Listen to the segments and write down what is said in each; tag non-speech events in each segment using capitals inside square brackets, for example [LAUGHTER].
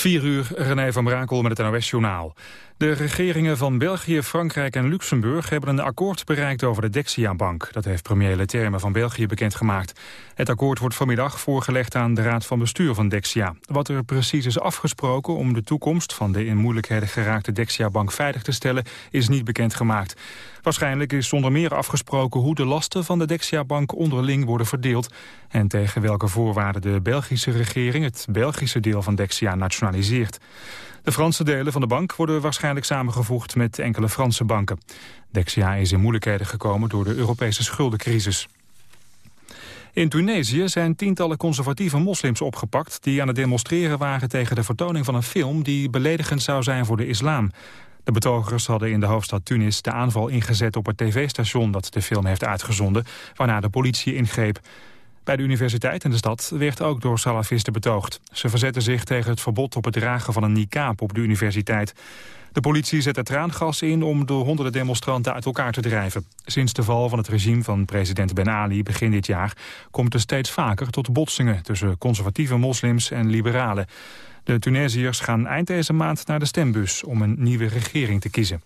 4 uur, René van Brakel met het NOS-journaal. De regeringen van België, Frankrijk en Luxemburg hebben een akkoord bereikt over de Dexia-bank. Dat heeft premier Leterme van België bekendgemaakt. Het akkoord wordt vanmiddag voorgelegd aan de Raad van Bestuur van Dexia. Wat er precies is afgesproken om de toekomst van de in moeilijkheden geraakte Dexia-bank veilig te stellen, is niet bekendgemaakt. Waarschijnlijk is zonder meer afgesproken hoe de lasten van de Dexia-bank onderling worden verdeeld en tegen welke voorwaarden de Belgische regering het Belgische deel van Dexia nationaliseert. De Franse delen van de bank worden waarschijnlijk samengevoegd met enkele Franse banken. Dexia is in moeilijkheden gekomen door de Europese schuldencrisis. In Tunesië zijn tientallen conservatieve moslims opgepakt... die aan het demonstreren waren tegen de vertoning van een film... die beledigend zou zijn voor de islam. De betogers hadden in de hoofdstad Tunis de aanval ingezet op het tv-station... dat de film heeft uitgezonden, waarna de politie ingreep. Bij de universiteit in de stad werd ook door salafisten betoogd. Ze verzetten zich tegen het verbod op het dragen van een niqab op de universiteit. De politie zette traangas in om de honderden demonstranten uit elkaar te drijven. Sinds de val van het regime van president Ben Ali begin dit jaar... komt er steeds vaker tot botsingen tussen conservatieve moslims en liberalen. De Tunesiërs gaan eind deze maand naar de stembus om een nieuwe regering te kiezen.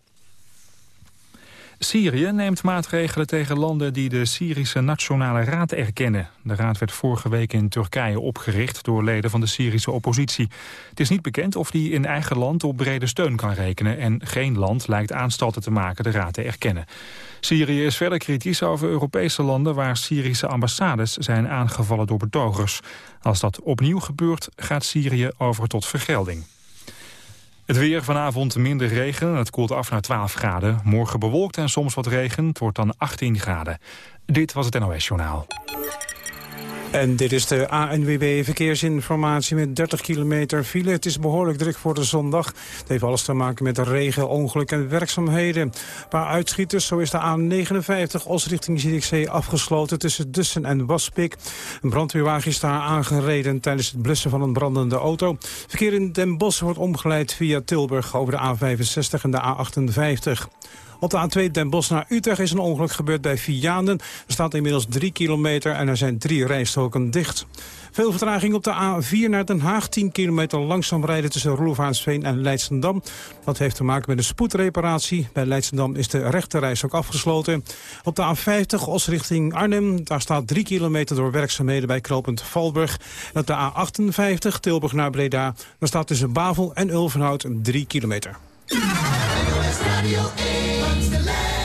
Syrië neemt maatregelen tegen landen die de Syrische Nationale Raad erkennen. De raad werd vorige week in Turkije opgericht door leden van de Syrische oppositie. Het is niet bekend of die in eigen land op brede steun kan rekenen... en geen land lijkt aanstalten te maken de raad te erkennen. Syrië is verder kritisch over Europese landen waar Syrische ambassades zijn aangevallen door betogers. Als dat opnieuw gebeurt, gaat Syrië over tot vergelding. Het weer vanavond minder regen. Het koelt af naar 12 graden. Morgen bewolkt en soms wat regen. Het wordt dan 18 graden. Dit was het NOS Journaal. En dit is de ANWB Verkeersinformatie met 30 kilometer file. Het is behoorlijk druk voor de zondag. Het heeft alles te maken met regen, ongeluk en werkzaamheden. Een paar uitschieters, zo is de A59 Os richting Zierikzee afgesloten tussen Dussen en Waspik. Een brandweerwagen is daar aangereden tijdens het blussen van een brandende auto. Verkeer in Den Bosch wordt omgeleid via Tilburg over de A65 en de A58. Op de A2 Den Bosch naar Utrecht is een ongeluk gebeurd bij Vianen. Er staat inmiddels 3 kilometer en er zijn drie rijstroken dicht. Veel vertraging op de A4 naar Den Haag. 10 kilometer langzaam rijden tussen Roelvaansveen en Leidsendam. Dat heeft te maken met een spoedreparatie. Bij Leidsendam is de rechterreis ook afgesloten. Op de A50 Os richting Arnhem. Daar staat 3 kilometer door werkzaamheden bij Kropend Valburg. En op de A58 Tilburg naar Breda. Daar staat tussen Bavel en Ulvenhout 3 kilometer. Radio 1. Langs de lijn.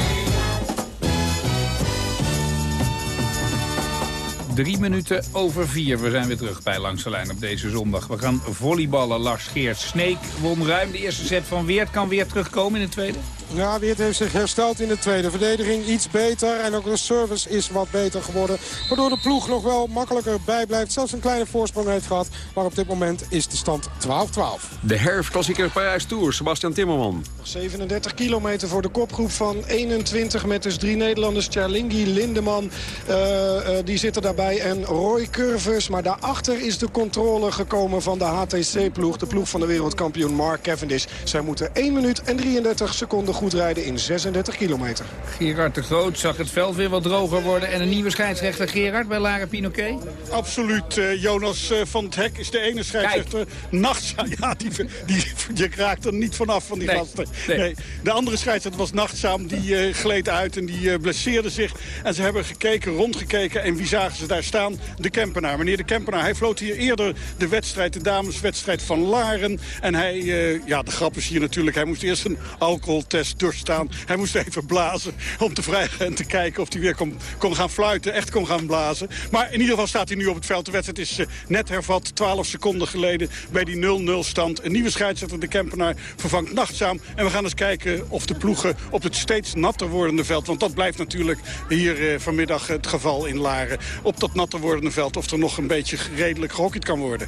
Drie minuten over vier. We zijn weer terug bij Langs de Lijn op deze zondag. We gaan volleyballen. Lars Geert Sneek won ruim de eerste set van Weert. Kan weer terugkomen in de tweede? Ja, Weert heeft zich hersteld in de tweede verdediging. Iets beter en ook de service is wat beter geworden. Waardoor de ploeg nog wel makkelijker bij blijft. Zelfs een kleine voorsprong heeft gehad. Maar op dit moment is de stand 12-12. De herfstklassieker Parijs Tour, Sebastian Timmerman. 37 kilometer voor de kopgroep van 21 met dus drie Nederlanders. Charlingi, Lindeman, uh, uh, die zitten daarbij. En Roy Curvers. Maar daarachter is de controle gekomen van de HTC-ploeg. De ploeg van de wereldkampioen Mark Cavendish. Zij moeten 1 minuut en 33 seconden goed rijden in 36 kilometer. Gerard de Groot zag het veld weer wat droger worden. En een nieuwe scheidsrechter Gerard bij Lara Pinoquet? Absoluut. Uh, Jonas uh, van het Hek is de ene scheidsrechter. Nachts, [LAUGHS] ja, die, die, je raakt er niet vanaf van die nee, gasten. Nee. nee. De andere scheidsrechter was nachtzaam. Die uh, gleed uit en die blesseerde zich. En ze hebben gekeken, rondgekeken. En wie zagen ze daar staan? De Kempenaar. Meneer de Kempenaar, hij floot hier eerder de wedstrijd, de dameswedstrijd van Laren. En hij, ja, de grap is hier natuurlijk, hij moest eerst een alcoholtest doorstaan. Hij moest even blazen om te vragen en te kijken of hij weer kon, kon gaan fluiten. Echt kon gaan blazen. Maar in ieder geval staat hij nu op het veld. De wedstrijd is uh, net hervat, 12 seconden geleden bij die 0-0 stand. Een nieuwe scheidsrechter, de Kempenaar, vervangt nachtzaam. En we gaan eens kijken of de ploegen op het steeds natter wordende veld... want dat blijft natuurlijk hier uh, vanmiddag het geval in Laren... op dat natter wordende veld of er nog een beetje redelijk gehockeyd kan worden.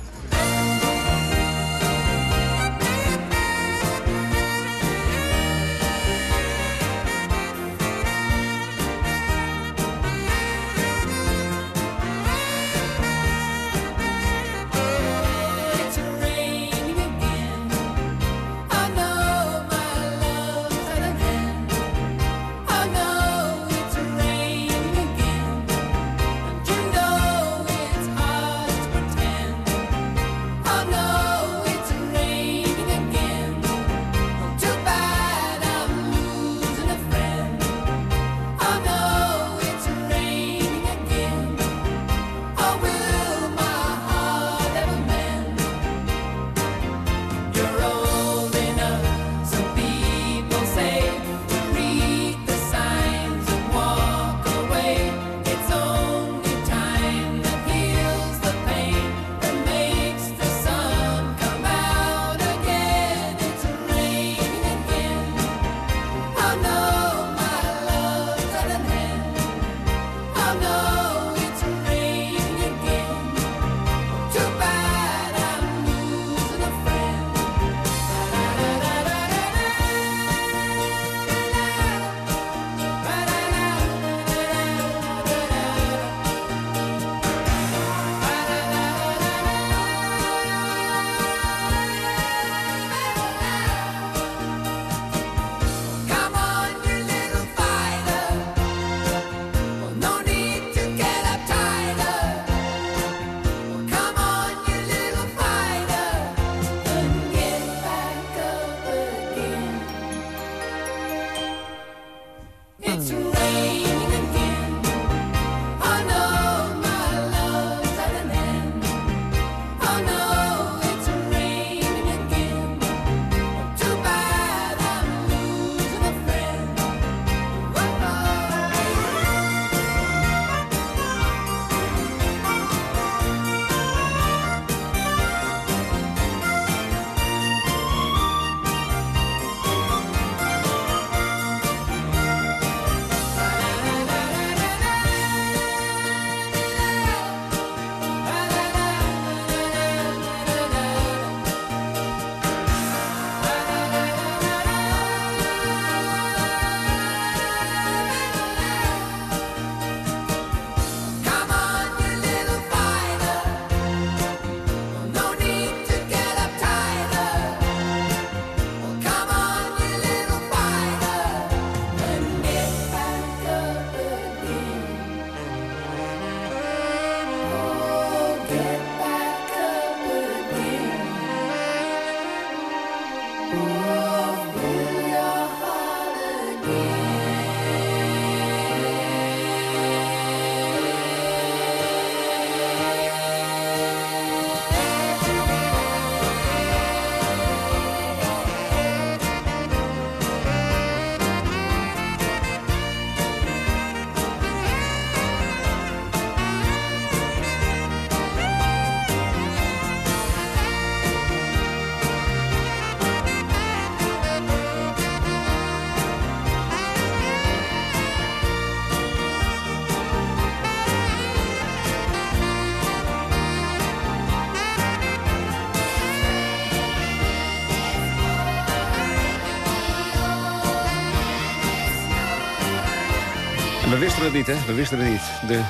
Niet, hè? We wisten het niet. De, uh,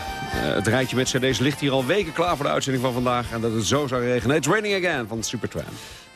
het rijtje met cd's ligt hier al weken klaar voor de uitzending van vandaag. En dat het zo zou regenen. It's raining again van Supertramp.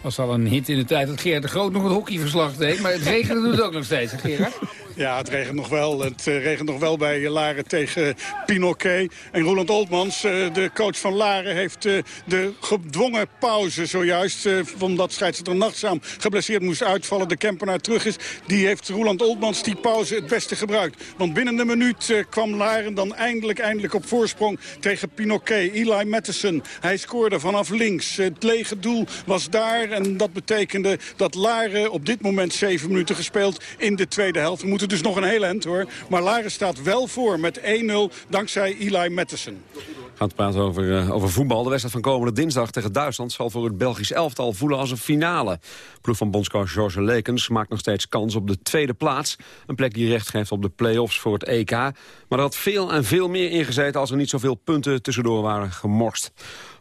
Was al een hit in de tijd dat Gerard de Groot nog het hockeyverslag deed. Maar het regenen doet het ook nog steeds, Gerard? Ja, het regent nog wel. Het uh, regent nog wel bij Laren tegen Pinoquet. En Roland Oltmans, uh, de coach van Laren, heeft uh, de gedwongen pauze zojuist... omdat scheidsrechter Nachtzaam geblesseerd moest uitvallen, de Kempenaar terug is... die heeft Roland Oltmans die pauze het beste gebruikt. Want binnen een minuut kwam Laren dan eindelijk, eindelijk op voorsprong tegen Pinoquet. Eli Matheson, hij scoorde vanaf links. Het lege doel was daar en dat betekende dat Laren op dit moment zeven minuten gespeeld in de tweede helft. Dus nog een hele end hoor. Maar Laren staat wel voor met 1-0 dankzij Eli Matheson. We gaan het praten over, uh, over voetbal. De wedstrijd van komende dinsdag tegen Duitsland zal voor het Belgisch elftal voelen als een finale. ploeg van bondscoach George Lekens maakt nog steeds kans op de tweede plaats. Een plek die recht geeft op de play-offs voor het EK. Maar er had veel en veel meer ingezeten als er niet zoveel punten tussendoor waren gemorst.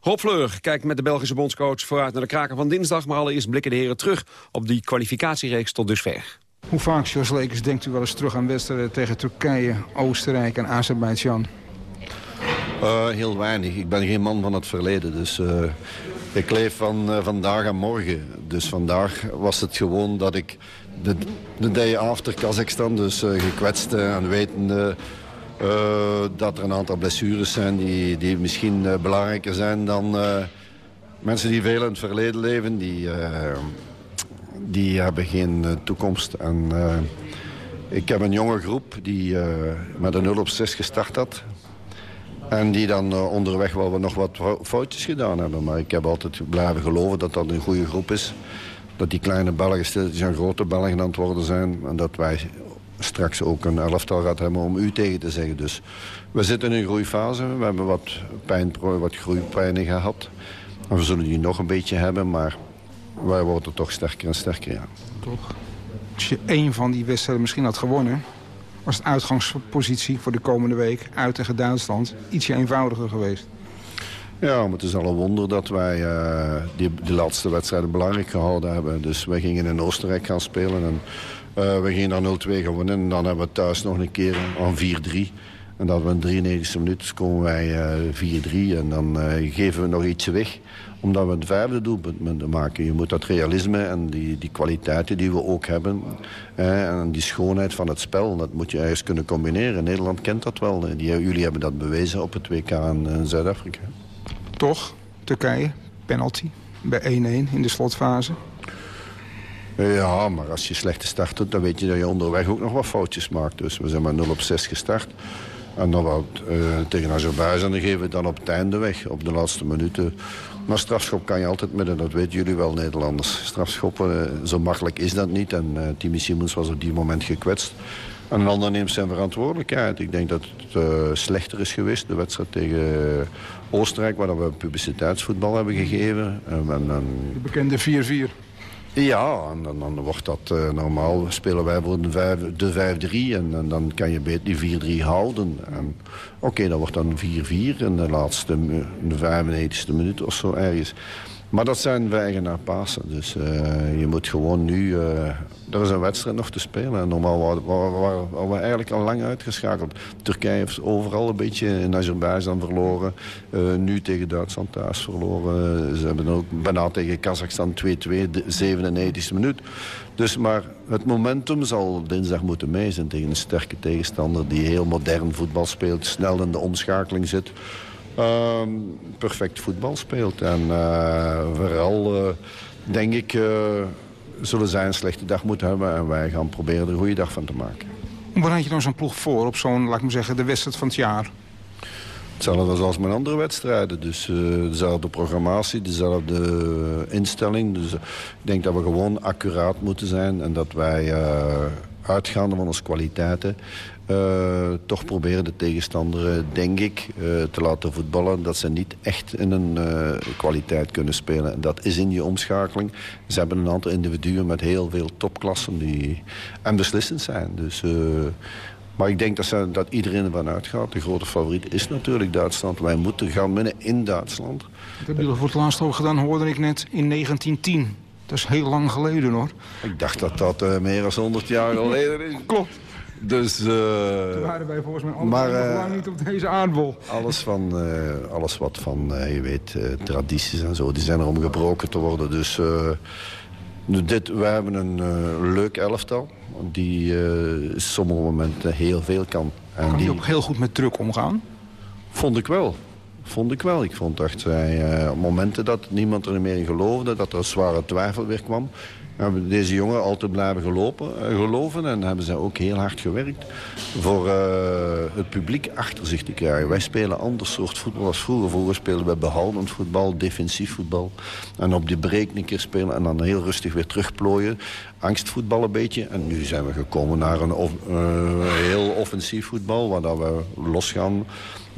Rob Fleur kijkt met de Belgische bondscoach vooruit naar de kraken van dinsdag. Maar allereerst blikken de heren terug op die kwalificatiereeks tot dusver. Hoe vaak, Jos Lekers, denkt u wel eens terug aan wedstrijden tegen Turkije, Oostenrijk en Azerbeidzjan? Uh, heel weinig. Ik ben geen man van het verleden. Dus uh, ik leef van uh, vandaag en morgen. Dus vandaag was het gewoon dat ik de, de day after Kazachstan, dus gekwetst en wetende dat er een aantal blessures zijn die, die misschien belangrijker zijn dan mensen die veel in het verleden leven. Die, die hebben geen toekomst. En, ik heb een jonge groep die met een 0 op 6 gestart had. En die dan uh, onderweg wel nog wat foutjes gedaan hebben. Maar ik heb altijd blijven geloven dat dat een goede groep is. Dat die kleine Belgen stilletjes aan grote Belgen aan het worden zijn. En dat wij straks ook een elftal gaat hebben om u tegen te zeggen. Dus we zitten in een groeifase. We hebben wat, pijn, wat groeipijnen gehad. En we zullen die nog een beetje hebben, maar wij worden toch sterker en sterker, ja. Toch? Als je één van die wedstrijden misschien had gewonnen was de uitgangspositie voor de komende week uit tegen Duitsland ietsje eenvoudiger geweest. Ja, maar het is al een wonder dat wij uh, die, die laatste wedstrijden belangrijk gehouden hebben. Dus we gingen in Oostenrijk gaan spelen en uh, we gingen daar 0-2 gaan winnen. En dan hebben we thuis nog een keer aan 4-3. En dat we in 93 minuten dus komen wij uh, 4-3 en dan geven we nog ietsje weg omdat we het vijfde doelpunt moeten maken. Je moet dat realisme en die, die kwaliteiten die we ook hebben... en die schoonheid van het spel, dat moet je ergens kunnen combineren. Nederland kent dat wel. Die, jullie hebben dat bewezen op het WK in Zuid-Afrika. Toch, Turkije, penalty bij 1-1 in de slotfase. Ja, maar als je slechte start doet, dan weet je dat je onderweg ook nog wat foutjes maakt. Dus we zijn maar 0 op 6 gestart. En dan wat, uh, tegen Azerbeidzjan geven dan op het einde weg, op de laatste minuten. Maar strafschop kan je altijd met, en dat weten jullie wel, Nederlanders. Strafschoppen, uh, zo makkelijk is dat niet. En uh, Timmy Simons was op die moment gekwetst. En een ander neemt zijn verantwoordelijkheid. Ik denk dat het slechter is geweest, de wedstrijd tegen Oostenrijk... waar we publiciteitsvoetbal hebben gegeven. En, en, de bekende 4-4. Ja, en dan, wordt dat uh, normaal. Spelen wij voor de 5-3 en, dan kan je beter die 4-3 houden. Oké, okay, dan wordt dan 4-4 in de laatste, in de 95e minuut of zo ergens. Maar dat zijn wij naar Pasen. Dus uh, je moet gewoon nu... Uh, er is een wedstrijd nog te spelen. En normaal waren, we eigenlijk al lang uitgeschakeld. Turkije heeft overal een beetje in Azerbeidzjan verloren. Uh, nu tegen Duitsland thuis verloren. Ze hebben ook bijna tegen Kazachstan 2-2, de 97e minuut. Dus maar het momentum zal dinsdag moeten mee zijn tegen een sterke tegenstander... die heel modern voetbal speelt, snel in de omschakeling zit... Uh, perfect voetbal speelt. En uh, vooral, uh, denk ik, uh, zullen zij een slechte dag moeten hebben. En wij gaan proberen er een goede dag van te maken. Hoe had je dan zo'n ploeg voor op zo'n, laat ik maar zeggen, de wedstrijd van het jaar? Hetzelfde als mijn andere wedstrijden. Dus dezelfde programmatie, dezelfde instelling. Dus ik denk dat we gewoon accuraat moeten zijn. En dat wij uitgaande van onze kwaliteiten... Uh, toch proberen de tegenstander, denk ik, uh, te laten voetballen. Dat ze niet echt in een uh, kwaliteit kunnen spelen. En dat is in die omschakeling. Ze hebben een aantal individuen met heel veel topklassen die en beslissend zijn. Dus, maar ik denk dat, ze, dat iedereen ervan uitgaat. De grote favoriet is natuurlijk Duitsland. Wij moeten gaan winnen in Duitsland. Dat hebben jullie voor het laatst ook gedaan, hoorde ik net, in 1910. Dat is heel lang geleden hoor. Ik dacht dat dat meer dan 100 jaar geleden is. Klopt. Dus, uh, Toen waren wij volgens mij allemaal uh, lang niet op deze aardbol. Alles, van, uh, alles wat van, je weet, tradities en zo, die zijn er om gebroken te worden. Dus dit, we hebben een leuk elftal die sommige momenten heel veel kan. En kan die ook heel goed met druk omgaan? Vond ik wel. Vond ik wel. Ik vond echt, uh, momenten dat niemand er meer in geloofde... dat er een zware twijfel weer kwam... hebben deze jongen altijd blijven gelopen, uh, geloven... en hebben ze ook heel hard gewerkt voor uh, het publiek achter zich te krijgen. Wij spelen anders soort voetbal als vroeger. Vroeger speelden we behoudend voetbal, defensief voetbal... en op de break een keer spelen en dan heel rustig weer terugplooien. Angstvoetbal een beetje. En nu zijn we gekomen naar een of, heel offensief voetbal... waar we losgaan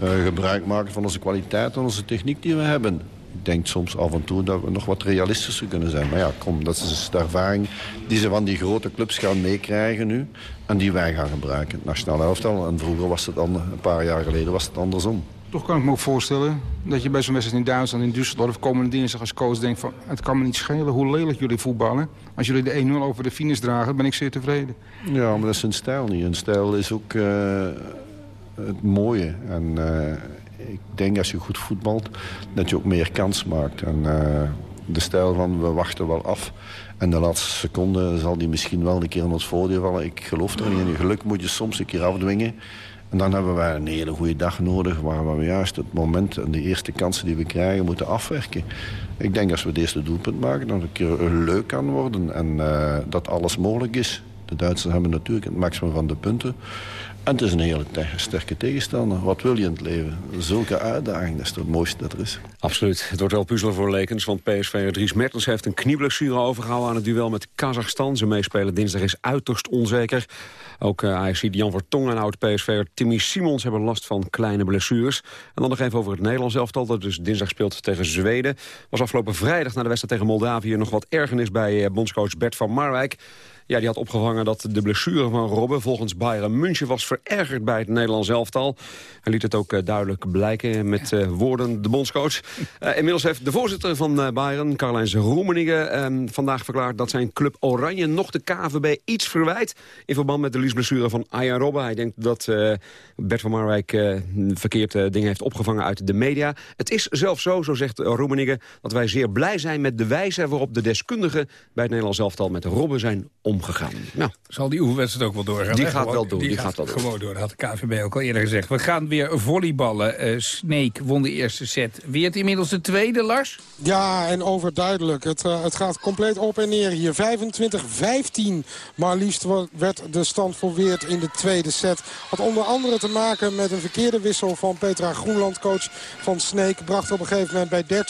uh, gebruik maken van onze kwaliteit en onze techniek die we hebben. Ik denk soms af en toe dat we nog wat realistischer kunnen zijn. Maar ja, kom, dat is dus de ervaring die ze van die grote clubs gaan meekrijgen nu. En die wij gaan gebruiken, het nationale elftal. En vroeger was het dan, een paar jaar geleden, was het andersom. Toch kan ik me ook voorstellen dat je bij zo'n wedstrijd in Duitsland, in Düsseldorf, komende dinsdag als coach denkt van het kan me niet schelen hoe lelijk jullie voetballen. Als jullie de 1-0 over de finish dragen, ben ik zeer tevreden. Ja, maar dat is hun stijl niet. Hun stijl is ook... Uh het mooie. En uh, ik denk als je goed voetbalt, dat je ook meer kans maakt. En uh, de stijl van we wachten wel af. En de laatste seconde zal die misschien wel een keer in ons voordeel vallen. Ik geloof er niet in. Geluk moet je soms een keer afdwingen. En dan hebben wij een hele goede dag nodig... waar we juist het moment en de eerste kansen die we krijgen moeten afwerken. Ik denk als we het eerste doelpunt maken... dat het een keer leuk kan worden en uh, dat alles mogelijk is. De Duitsers hebben natuurlijk het maximum van de punten. En het is een hele sterke tegenstander. Wat wil je in het leven? Zulke uitdaging, dat is het mooiste dat er is. Absoluut. Het wordt wel puzzelen voor Lekens, want PSV Dries Mertens heeft een knieblessure overgehouden aan het duel met Kazachstan. Zijn meespelen dinsdag is uiterst onzeker. Ook uh, eh, AFC Jan Vertongen en oud-PSV'er Timmy Simons hebben last van kleine blessures. En dan nog even over het Nederlands elftal, dat dus dinsdag speelt tegen Zweden. Was afgelopen vrijdag na de wedstrijd tegen Moldavië nog wat ergernis bij uh, bondscoach Bert van Marwijk. Ja, die had opgevangen dat de blessure van Robben volgens Bayern München was verergerd bij het Nederlands elftal. Hij liet het ook eh, duidelijk blijken met uh, woorden de bondscoach. Uh, [LAUGHS] inmiddels heeft de voorzitter van Bayern, Karl-Heinz Roemeningen, ehm, vandaag verklaard dat zijn club Oranje nog de KVB iets verwijt in verband met de liesblessure van Arjen Robben. Hij denkt dat Bert van Marwijk verkeerd dingen heeft opgevangen uit de media. Het is zelfs zo, zo zegt Roemeningen, dat wij zeer blij zijn met de wijze waarop de deskundigen bij het Nederlands elftal met Robben zijn omgegaan. Nou, Zal die oefenwedstrijd ook wel doorgaan? Die gaat wel door. Die, die gaat, gaat, wel gewoon door. Dat had de KVB ook al eerder gezegd. We gaan weer volleyballen. Uh, Sneek won de eerste set. Wie het inmiddels de tweede, Lars? Ja, en overduidelijk. Het, uh, het gaat compleet op en neer hier. 25-15 maar liefst werd de stand voor Weert in de tweede set. Had onder andere te maken met een verkeerde wissel van Petra Groenland, coach van Sneek. Bracht op een gegeven moment bij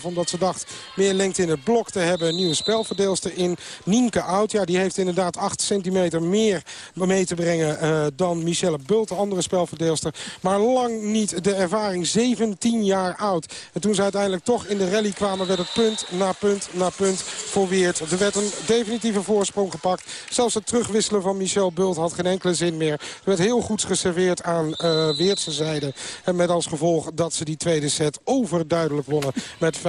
13-12, omdat ze dacht meer lengte in het blok te hebben. Een nieuwe spelverdeelster in Nienke Oud. Ja, die heeft inderdaad 8 centimeter meer mee te brengen uh, dan Michelle Bult, de andere spelverdeelster. Maar lang niet de ervaring, 17 jaar oud. En toen ze uiteindelijk toch in de rally kwamen, werd het punt na punt na punt voor Weert. Er werd een definitieve voorsprong gepakt. Zelfs het terugwisselen van Michelle Bult had geen enkele zin meer. Er werd heel goed geserveerd aan uh, Weertse zijde. En met als gevolg dat ze die tweede set overduidelijk wonnen met 25-15.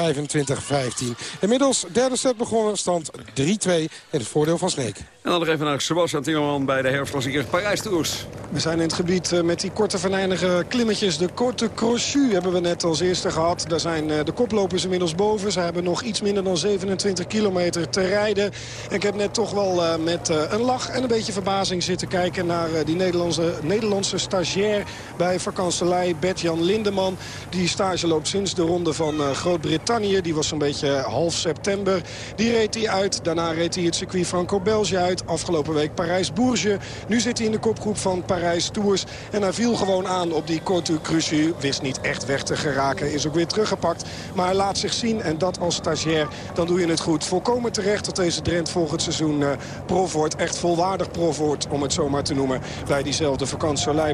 Inmiddels derde set begonnen, stand 3-2 in het voordeel van Sneek. week. En dan nog even naar Sebastian Timmerman bij de herfstklassieker Parijs Tours. We zijn in het gebied eh, met die korte venijnige klimmetjes. De korte crochu hebben we net als eerste gehad. Daar zijn eh, de koplopers inmiddels boven. Ze hebben nog iets minder dan 27 kilometer te rijden. En ik heb net toch wel uh, met een lach en een beetje verbazing zitten kijken... naar die Nederlandse, Nederlandse stagiair bij vakantselij Bert-Jan Lindeman. Die stage loopt sinds de ronde van Groot-Brittannië. Die was zo'n beetje half september. Die reed hij uit. Daarna reed hij het circuit Franco-België uit. Afgelopen week Parijs-Bourges. Nu zit hij in de kopgroep van Parijs Tours. En hij viel gewoon aan op die Cortu Cruciu. Wist niet echt weg te geraken. Is ook weer teruggepakt. Maar hij laat zich zien. En dat als stagiair, dan doe je het goed. Volkomen terecht dat deze Drent volgend seizoen uh, prof wordt. Echt volwaardig prof wordt, om het zo maar te noemen. Bij diezelfde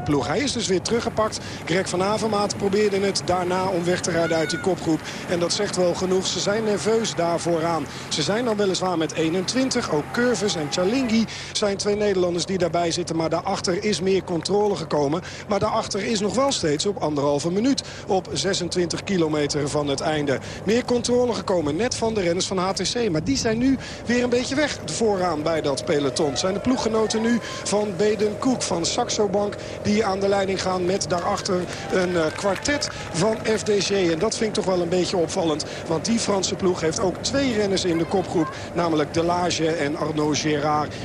ploeg. Hij is dus weer teruggepakt. Greg van Avermaat probeerde het daarna om weg te rijden uit die kopgroep. En dat zegt wel genoeg. Ze zijn nerveus daar vooraan. Ze zijn dan weliswaar met 21. Ook Curves en Chalet Ciarlinghi zijn twee Nederlanders die daarbij zitten. Maar daarachter is meer controle gekomen. Maar daarachter is nog wel steeds op anderhalve minuut. Op 26 kilometer van het einde. Meer controle gekomen net van de renners van HTC. Maar die zijn nu weer een beetje weg vooraan bij dat peloton. Zijn de ploeggenoten nu van Beden Koek van Saxo Bank. Die aan de leiding gaan met daarachter een uh, kwartet van FDG. En dat vind ik toch wel een beetje opvallend. Want die Franse ploeg heeft ook twee renners in de kopgroep. Namelijk Delage en Arnaud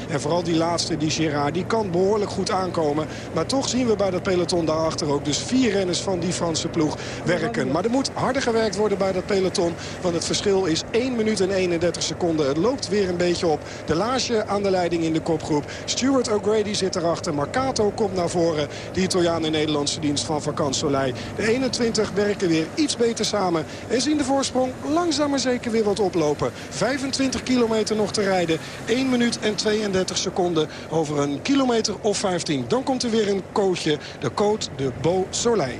En vooral die laatste, die Gérard, die kan behoorlijk goed aankomen. Maar toch zien we bij dat peloton daarachter ook dus vier renners van die Franse ploeg werken. Maar er moet harder gewerkt worden bij dat peloton. Want het verschil is 1 minuut en 31 seconden. Het loopt weer een beetje op. Delage aan de leiding in de kopgroep. Stuart O'Grady zit erachter. Marcato komt naar voren. De Italiaan in Nederlandse dienst van Vakant Soleil. De 21 werken weer iets beter samen. En zien de voorsprong langzaam maar zeker weer wat oplopen. 25 kilometer nog te rijden. 1 minuut en 32 seconden over een kilometer of 15. Dan komt er weer een coachje. De coach de Beau Soleil.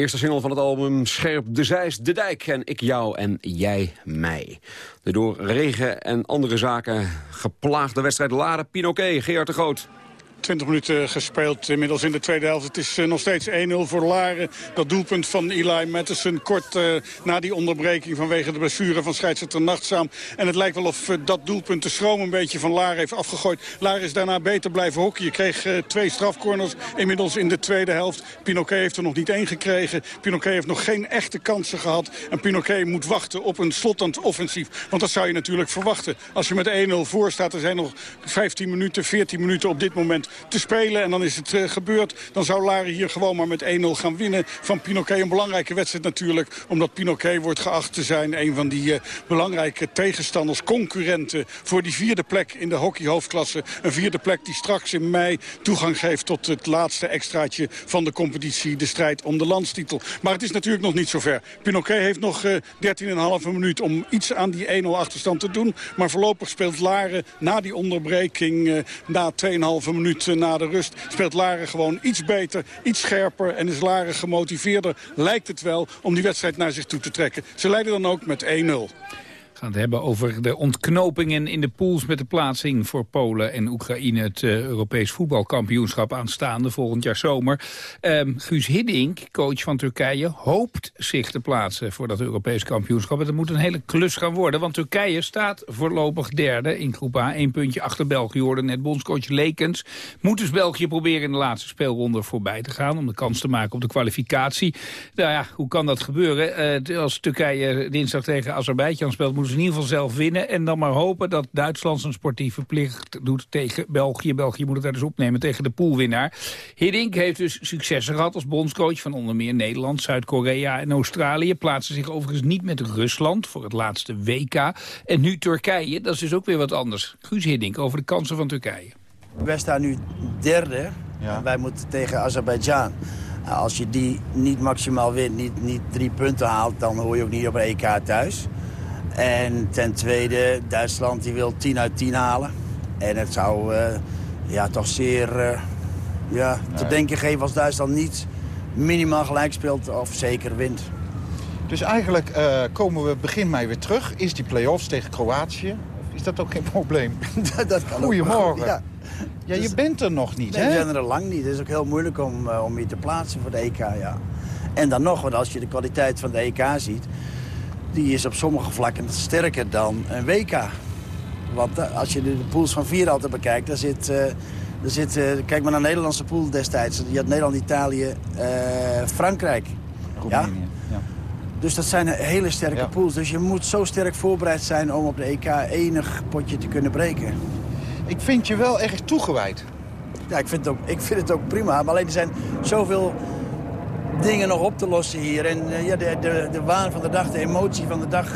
Eerste single van het album Scherp de Zeis, De Dijk en Ik jou en jij mij. De door regen en andere zaken geplaagde wedstrijd Laren Pinoquet, Gerard de Groot. 20 minuten gespeeld inmiddels in de tweede helft. Het is nog steeds 1-0 voor Laren. Dat doelpunt van Eli Madison kort na die onderbreking vanwege de blessure van scheidsrechter Nachtzaam. En het lijkt wel of dat doelpunt de schroom een beetje van Laren heeft afgegooid. Laren is daarna beter blijven hockey. Je kreeg twee strafcorners inmiddels in de tweede helft. Pinoquet heeft er nog niet één gekregen. Pinoquet heeft nog geen echte kansen gehad. En Pinoquet moet wachten op een slottend offensief. Want dat zou je natuurlijk verwachten. Als je met 1-0 voor staat, er zijn nog 15 minuten, 14 minuten op dit moment te spelen. En dan is het uh, gebeurd. Dan zou Laren hier gewoon maar met 1-0 gaan winnen van Pinoquet. Een belangrijke wedstrijd natuurlijk. Omdat Pinoquet wordt geacht te zijn een van die uh, belangrijke tegenstanders, concurrenten... voor die vierde plek in de hockeyhoofdklasse. Een vierde plek die straks in mei toegang geeft tot het laatste extraatje van de competitie. De strijd om de landstitel. Maar het is natuurlijk nog niet zover. Pinoquet heeft nog uh, 13,5 minuut om iets aan die 1-0 achterstand te doen. Maar voorlopig speelt Laren na die onderbreking, na 2,5 minuten na de rust... speelt Laren gewoon iets beter, iets scherper en is Laren gemotiveerder, lijkt het wel, om die wedstrijd naar zich toe te trekken. Ze leiden dan ook met 1-0 gaan het hebben over de ontknopingen in de pools met de plaatsing voor Polen en Oekraïne. Het uh, Europees voetbalkampioenschap aanstaande volgend jaar zomer. Um, Guus Hiddink, coach van Turkije, hoopt zich te plaatsen voor dat Europees kampioenschap. En dat moet een hele klus gaan worden, want Turkije staat voorlopig derde in groep A. Eén puntje achter België, hoorde net bondscoach Lekens. Moet dus België proberen in de laatste speelronde voorbij te gaan... om de kans te maken op de kwalificatie. Nou ja, hoe kan dat gebeuren? Uh, als Turkije dinsdag tegen Azerbeidzjan speelt... moeten in ieder geval zelf winnen. En dan maar hopen dat Duitsland zijn sportieve plicht doet tegen België. België moet het daar dus opnemen tegen de poolwinnaar. Hiddink heeft dus successen gehad als bondscoach van onder meer Nederland, Zuid-Korea en Australië. Plaatsen zich overigens niet met Rusland voor het laatste WK. En nu Turkije, dat is dus ook weer wat anders. Guus Hiddink over de kansen van Turkije. Wij staan nu derde. Ja. En wij moeten tegen Azerbeidzjan. Als je die niet maximaal wint, niet, niet drie punten haalt... dan hoor je ook niet op een EK thuis. En ten tweede, Duitsland die wil 10 uit 10 halen. En het zou uh, ja, toch zeer uh, ja, te denken geven als Duitsland niet minimaal gelijk speelt of zeker wint. Dus eigenlijk uh, komen we begin mei weer terug. Is die play-offs tegen Kroatië? Is dat ook geen [LAUGHS] probleem? dat kan Goedemorgen. ja. ja, je dus, bent er nog niet, nee, hè? we zijn er lang niet. Het is ook heel moeilijk om, om je te plaatsen voor de EK, ja. En dan nog, want als je de kwaliteit van de EK ziet die is op sommige vlakken sterker dan een WK. Want eh, als je de pools van vier altijd bekijkt, daar zit... Uh, er zit, uh, kijk maar naar de Nederlandse pool destijds. Je had Nederland, Italië, uh, Frankrijk. Ja? ja? Dus dat zijn hele sterke ja. pools. Dus je moet zo sterk voorbereid zijn om op de EK enig potje te kunnen breken. Ik vind je wel erg toegewijd. Ja, ik vind het ook, ik vind het ook prima. Maar alleen er zijn zoveel dingen nog op te lossen hier. En uh, ja, de, de, de waan van de dag, de emotie van de dag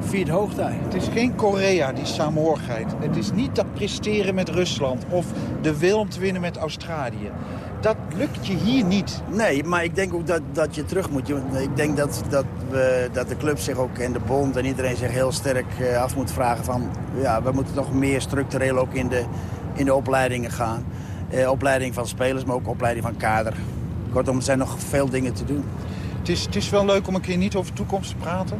viert hoogtij. Het is geen Korea, die saamhorigheid. Het is niet dat presteren met Rusland of de wil om te winnen met Australië. Dat lukt je hier niet. Nee, maar ik denk ook dat, dat je terug moet. Ik denk dat, dat, we, dat de club zich ook en de bond en iedereen zich heel sterk uh, af moet vragen van... ja, we moeten nog meer structureel ook in de, in de opleidingen gaan. Uh, opleiding van spelers, maar ook opleiding van kader. Kortom, er zijn nog veel dingen te doen. Het is, het is wel leuk om een keer niet over toekomst te praten.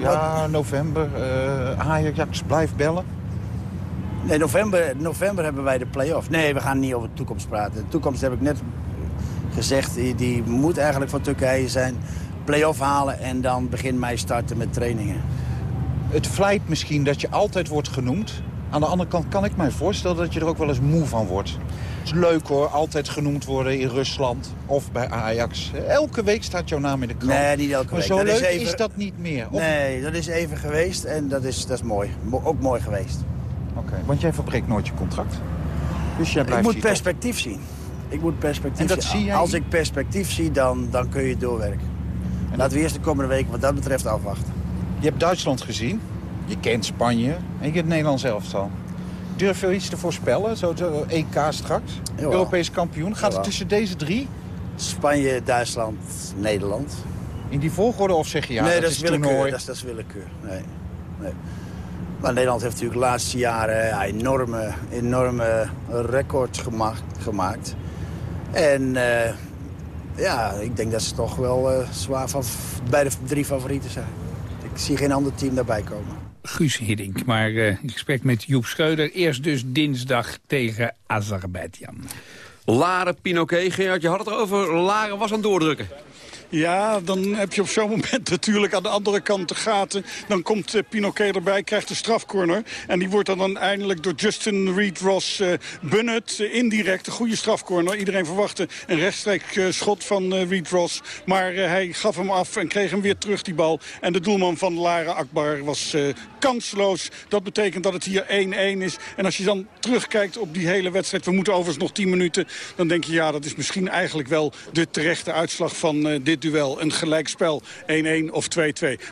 Ja, november. Uh, Ajax blijft bellen. Nee, november, november hebben wij de play-off. Nee, we gaan niet over de toekomst praten. De toekomst heb ik net gezegd, die, die moet eigenlijk voor Turkije zijn. Play-off halen en dan begin mei starten met trainingen. Het vlijt misschien dat je altijd wordt genoemd. Aan de andere kant kan ik mij voorstellen dat je er ook wel eens moe van wordt. Het is leuk hoor, altijd genoemd worden in Rusland of bij Ajax. Elke week staat jouw naam in de krant. Nee, niet elke week. Maar zo dat leuk is, even... is, dat niet meer? Of... Nee, dat is even geweest en dat is, dat is mooi. Ook mooi geweest. Oké, okay. want jij verbreekt nooit je contract. Dus jij blijft Ik moet perspectief zien. Ik moet perspectief en dat zien. Zie jij Als ik perspectief zie, dan, dan kun je doorwerken. En Laten we eerst de komende weken wat dat betreft afwachten. Je hebt Duitsland gezien. Je kent Spanje. En je hebt Nederland zelf al. Durf je iets te voorspellen? Zo, zo EK straks? Jawel. Europees kampioen. Gaat het tussen deze drie? Spanje, Duitsland, Nederland. In die volgorde of zeg je ja, nee, dat, dat is willekeur. Dat is, dat is willekeur. Nee. nee. Maar Nederland heeft natuurlijk de laatste jaren ja, enorme, enorme records gemaakt. gemaakt. En uh, ja, ik denk dat ze toch wel uh, zwaar van bij de drie favorieten zijn. Ik zie geen ander team daarbij komen. Guus Hiddink. Maar uh, in gesprek met Joep Schreuder. Eerst dus dinsdag tegen Azerbeidzjan. Laren, Pinoquet, Gerard, je had het erover. Laren was aan het doordrukken. Ja, dan heb je op zo'n moment [LAUGHS] natuurlijk aan de andere kant de gaten. Dan komt uh, erbij, krijgt de strafcorner. En die wordt dan, eindelijk door Justin Reed Ross uh, benut. Uh, indirect, een goede strafcorner. Iedereen verwachtte een rechtstreeks schot van Reed Ross. Maar hij gaf hem af en kreeg hem weer terug, die bal. En de doelman van Lara Akbar was kansloos. Dat betekent dat het hier 1-1 is. En als je dan terugkijkt op die hele wedstrijd... we moeten overigens nog 10 minuten... dan denk je, ja, dat is misschien eigenlijk wel de terechte uitslag van dit duel. Een gelijkspel 1-1 of 2-2.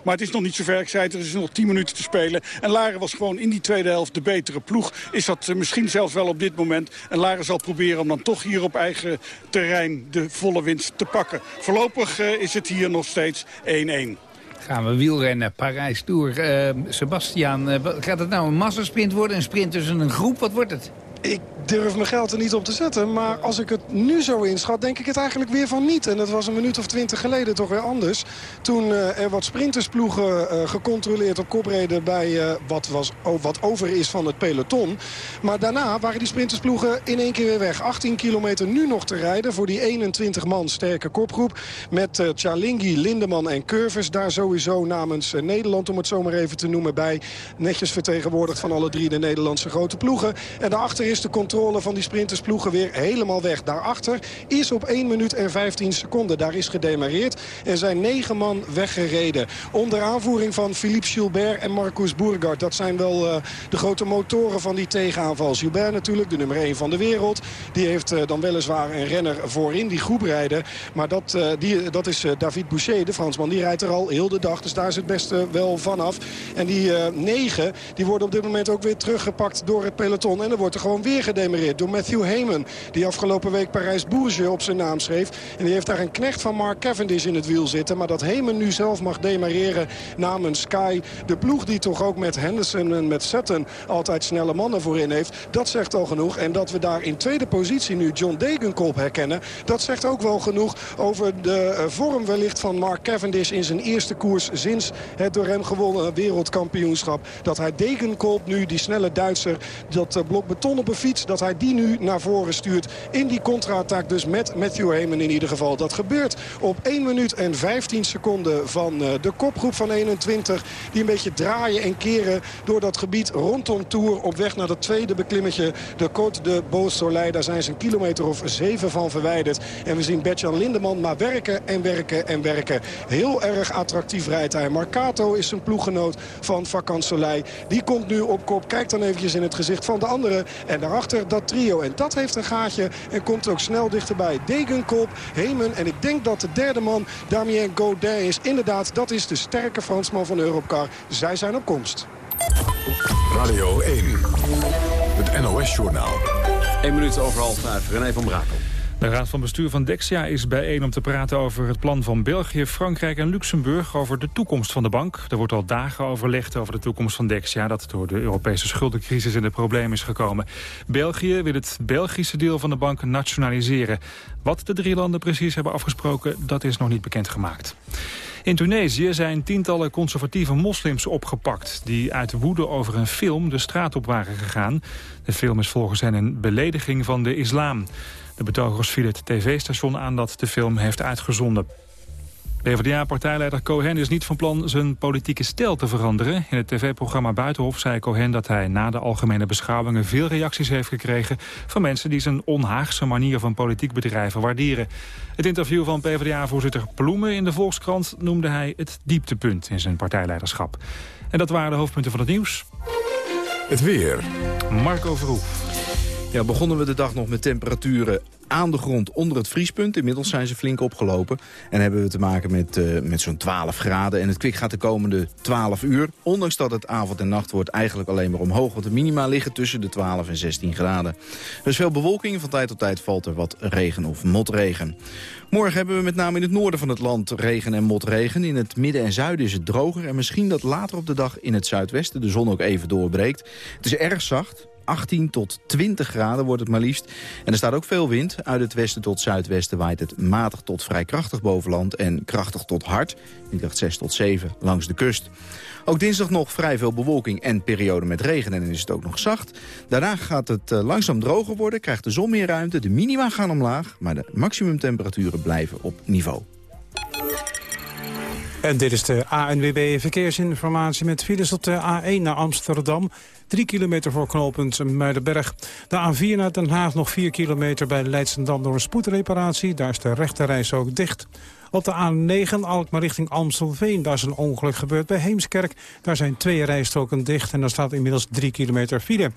Maar het is nog niet zover. Ik zei het, er is nog 10 minuten te spelen. En Laren was gewoon in die tweede helft de betere ploeg. Is dat eh, misschien zelfs wel op dit moment. En Laren zal proberen om dan toch hier op eigen terrein de volle winst te pakken. Voorlopig eh, is het hier nog steeds 1-1 gaan we wielrennen, Parijs Tour. Uh, Sebastian, uh, gaat het nou een massasprint worden? Een sprint tussen een groep? Wat wordt het? Ik durf mijn geld er niet op te zetten. Maar als ik het nu zo inschat, denk ik het eigenlijk weer van niet. En dat was een minuut of twintig geleden toch weer anders. Toen uh, er wat sprintersploegen uh, gecontroleerd op kop reden... bij uh, wat, was, wat over is van het peloton. Maar daarna waren die sprintersploegen in één keer weer weg. 18 kilometer nu nog te rijden voor die 21 man sterke kopgroep. Met Chalingi, Lindeman en Curvers. Daar sowieso namens Nederland, om het zo maar even te noemen, bij. Netjes vertegenwoordigd van alle drie de Nederlandse grote ploegen. En daarachter is de controle van die sprintersploegen weer helemaal weg. Daarachter is op 1 minuut en 15 seconden. Daar is gedemareerd. Er zijn negen man weggereden. Onder aanvoering van Philippe Gilbert en Marcus Boergaard. Dat zijn wel uh, de grote motoren van die tegenaanval. Gilbert natuurlijk, de nummer 1 van de wereld. Die heeft uh, dan weliswaar een renner voorin die groep rijden. Maar dat, uh, die, dat is David Boucher, de Fransman. Die rijdt er al heel de dag. Dus daar is het beste wel vanaf. En die negen die worden op dit moment ook weer teruggepakt door het peloton. En er wordt er gewoon weer door Matthew Heyman. Die afgelopen week Parijs-Bourges op zijn naam schreef. En die heeft daar een knecht van Mark Cavendish in het wiel zitten. Maar dat Heyman nu zelf mag demareren namens Sky. De ploeg die toch ook met Henderson en met Sutton altijd snelle mannen voorin heeft. Dat zegt al genoeg. En dat we daar in tweede positie nu John Degenkolb herkennen. Dat zegt ook wel genoeg over de eh, vorm wellicht van Mark Cavendish in zijn eerste koers sinds het door hem gewonnen wereldkampioenschap. Dat hij Degenkolb nu, die snelle Duitser, dat eh, blok beton op een fiets dat hij die nu naar voren stuurt in die contra-attack. Dus met Matthew Heyman in ieder geval. Dat gebeurt op 1 minuut en 15 seconden van eh, de kopgroep van 21. Die een beetje draaien en keren door dat gebied rondom Tour. Op weg naar dat tweede beklimmetje. De Côte de Beausoleil. Daar zijn ze een kilometer of zeven van verwijderd. En we zien Bertjan Lindeman maar werken en werken en werken. Heel erg attractief rijdt hij. Marcato is zijn ploeggenoot van Vacan Soleil. Die komt nu op kop. Kijkt dan eventjes in het gezicht van de andere. En daarachter dat trio. En dat heeft een gaatje en komt ook snel dichterbij. Degenkop, Hemen en ik denk dat de derde man Damien Godin is. Inderdaad, dat is de sterke Fransman van Europcar. Zij zijn op komst. Radio 1, het NOS-journaal. 1 minuut over half vijf. René van Brakel. De Raad van Bestuur van Dexia is bijeen om te praten over het plan van België, Frankrijk en Luxemburg over de toekomst van de bank. Er wordt al dagen overlegd over de toekomst van Dexia, dat door de Europese schuldencrisis in de problemen is gekomen. België wil het Belgische deel van de bank nationaliseren. Wat de drie landen precies hebben afgesproken, dat is nog niet bekendgemaakt. In Tunesië zijn tientallen conservatieve moslims opgepakt... die uit woede over een film de straat op waren gegaan. De film is volgens hen een belediging van de islam. De betogers vielen het tv-station aan dat de film heeft uitgezonden. PvdA-partijleider Cohen is niet van plan zijn politieke stijl te veranderen. In het tv-programma Buitenhof zei Cohen dat hij na de algemene beschouwingen... veel reacties heeft gekregen van mensen die zijn onhaagse manier van politiek bedrijven waarderen. Het interview van PvdA-voorzitter Ploemen in de Volkskrant noemde hij het dieptepunt in zijn partijleiderschap. En dat waren de hoofdpunten van het nieuws. Het weer. Marco Verhoef. Ja, begonnen we de dag nog met temperaturen aan de grond onder het vriespunt. Inmiddels zijn ze flink opgelopen. En hebben we te maken met, uh, met zo'n 12 graden. En het kwik gaat de komende 12 uur. Ondanks dat het avond en nacht wordt eigenlijk alleen maar omhoog. Want de minima liggen tussen de 12 en 16 graden. Er is veel bewolking. Van tijd tot tijd valt er wat regen of motregen. Morgen hebben we met name in het noorden van het land regen en motregen. In het midden en zuiden is het droger. En misschien dat later op de dag in het zuidwesten de zon ook even doorbreekt. Het is erg zacht. 18 tot 20 graden wordt het maar liefst. En er staat ook veel wind. Uit het westen tot zuidwesten waait het matig tot vrij krachtig bovenland... en krachtig tot hard, windkracht 6 tot 7, langs de kust. Ook dinsdag nog vrij veel bewolking en periode met regen en dan is het ook nog zacht. Daarna gaat het eh, langzaam droger worden, krijgt de zon meer ruimte, de minima gaan omlaag... maar de maximumtemperaturen blijven op niveau. En dit is de ANWB Verkeersinformatie met files op de A1 naar Amsterdam. 3 kilometer voor knooppunt Muidenberg. De A4 naar Den Haag nog 4 kilometer bij Leidsendam door een spoedreparatie. Daar is de rechterreis ook dicht. Op de A9 Alkmaar richting Amstelveen. Daar is een ongeluk gebeurd bij Heemskerk. Daar zijn twee rijstroken dicht en daar staat inmiddels 3 kilometer file.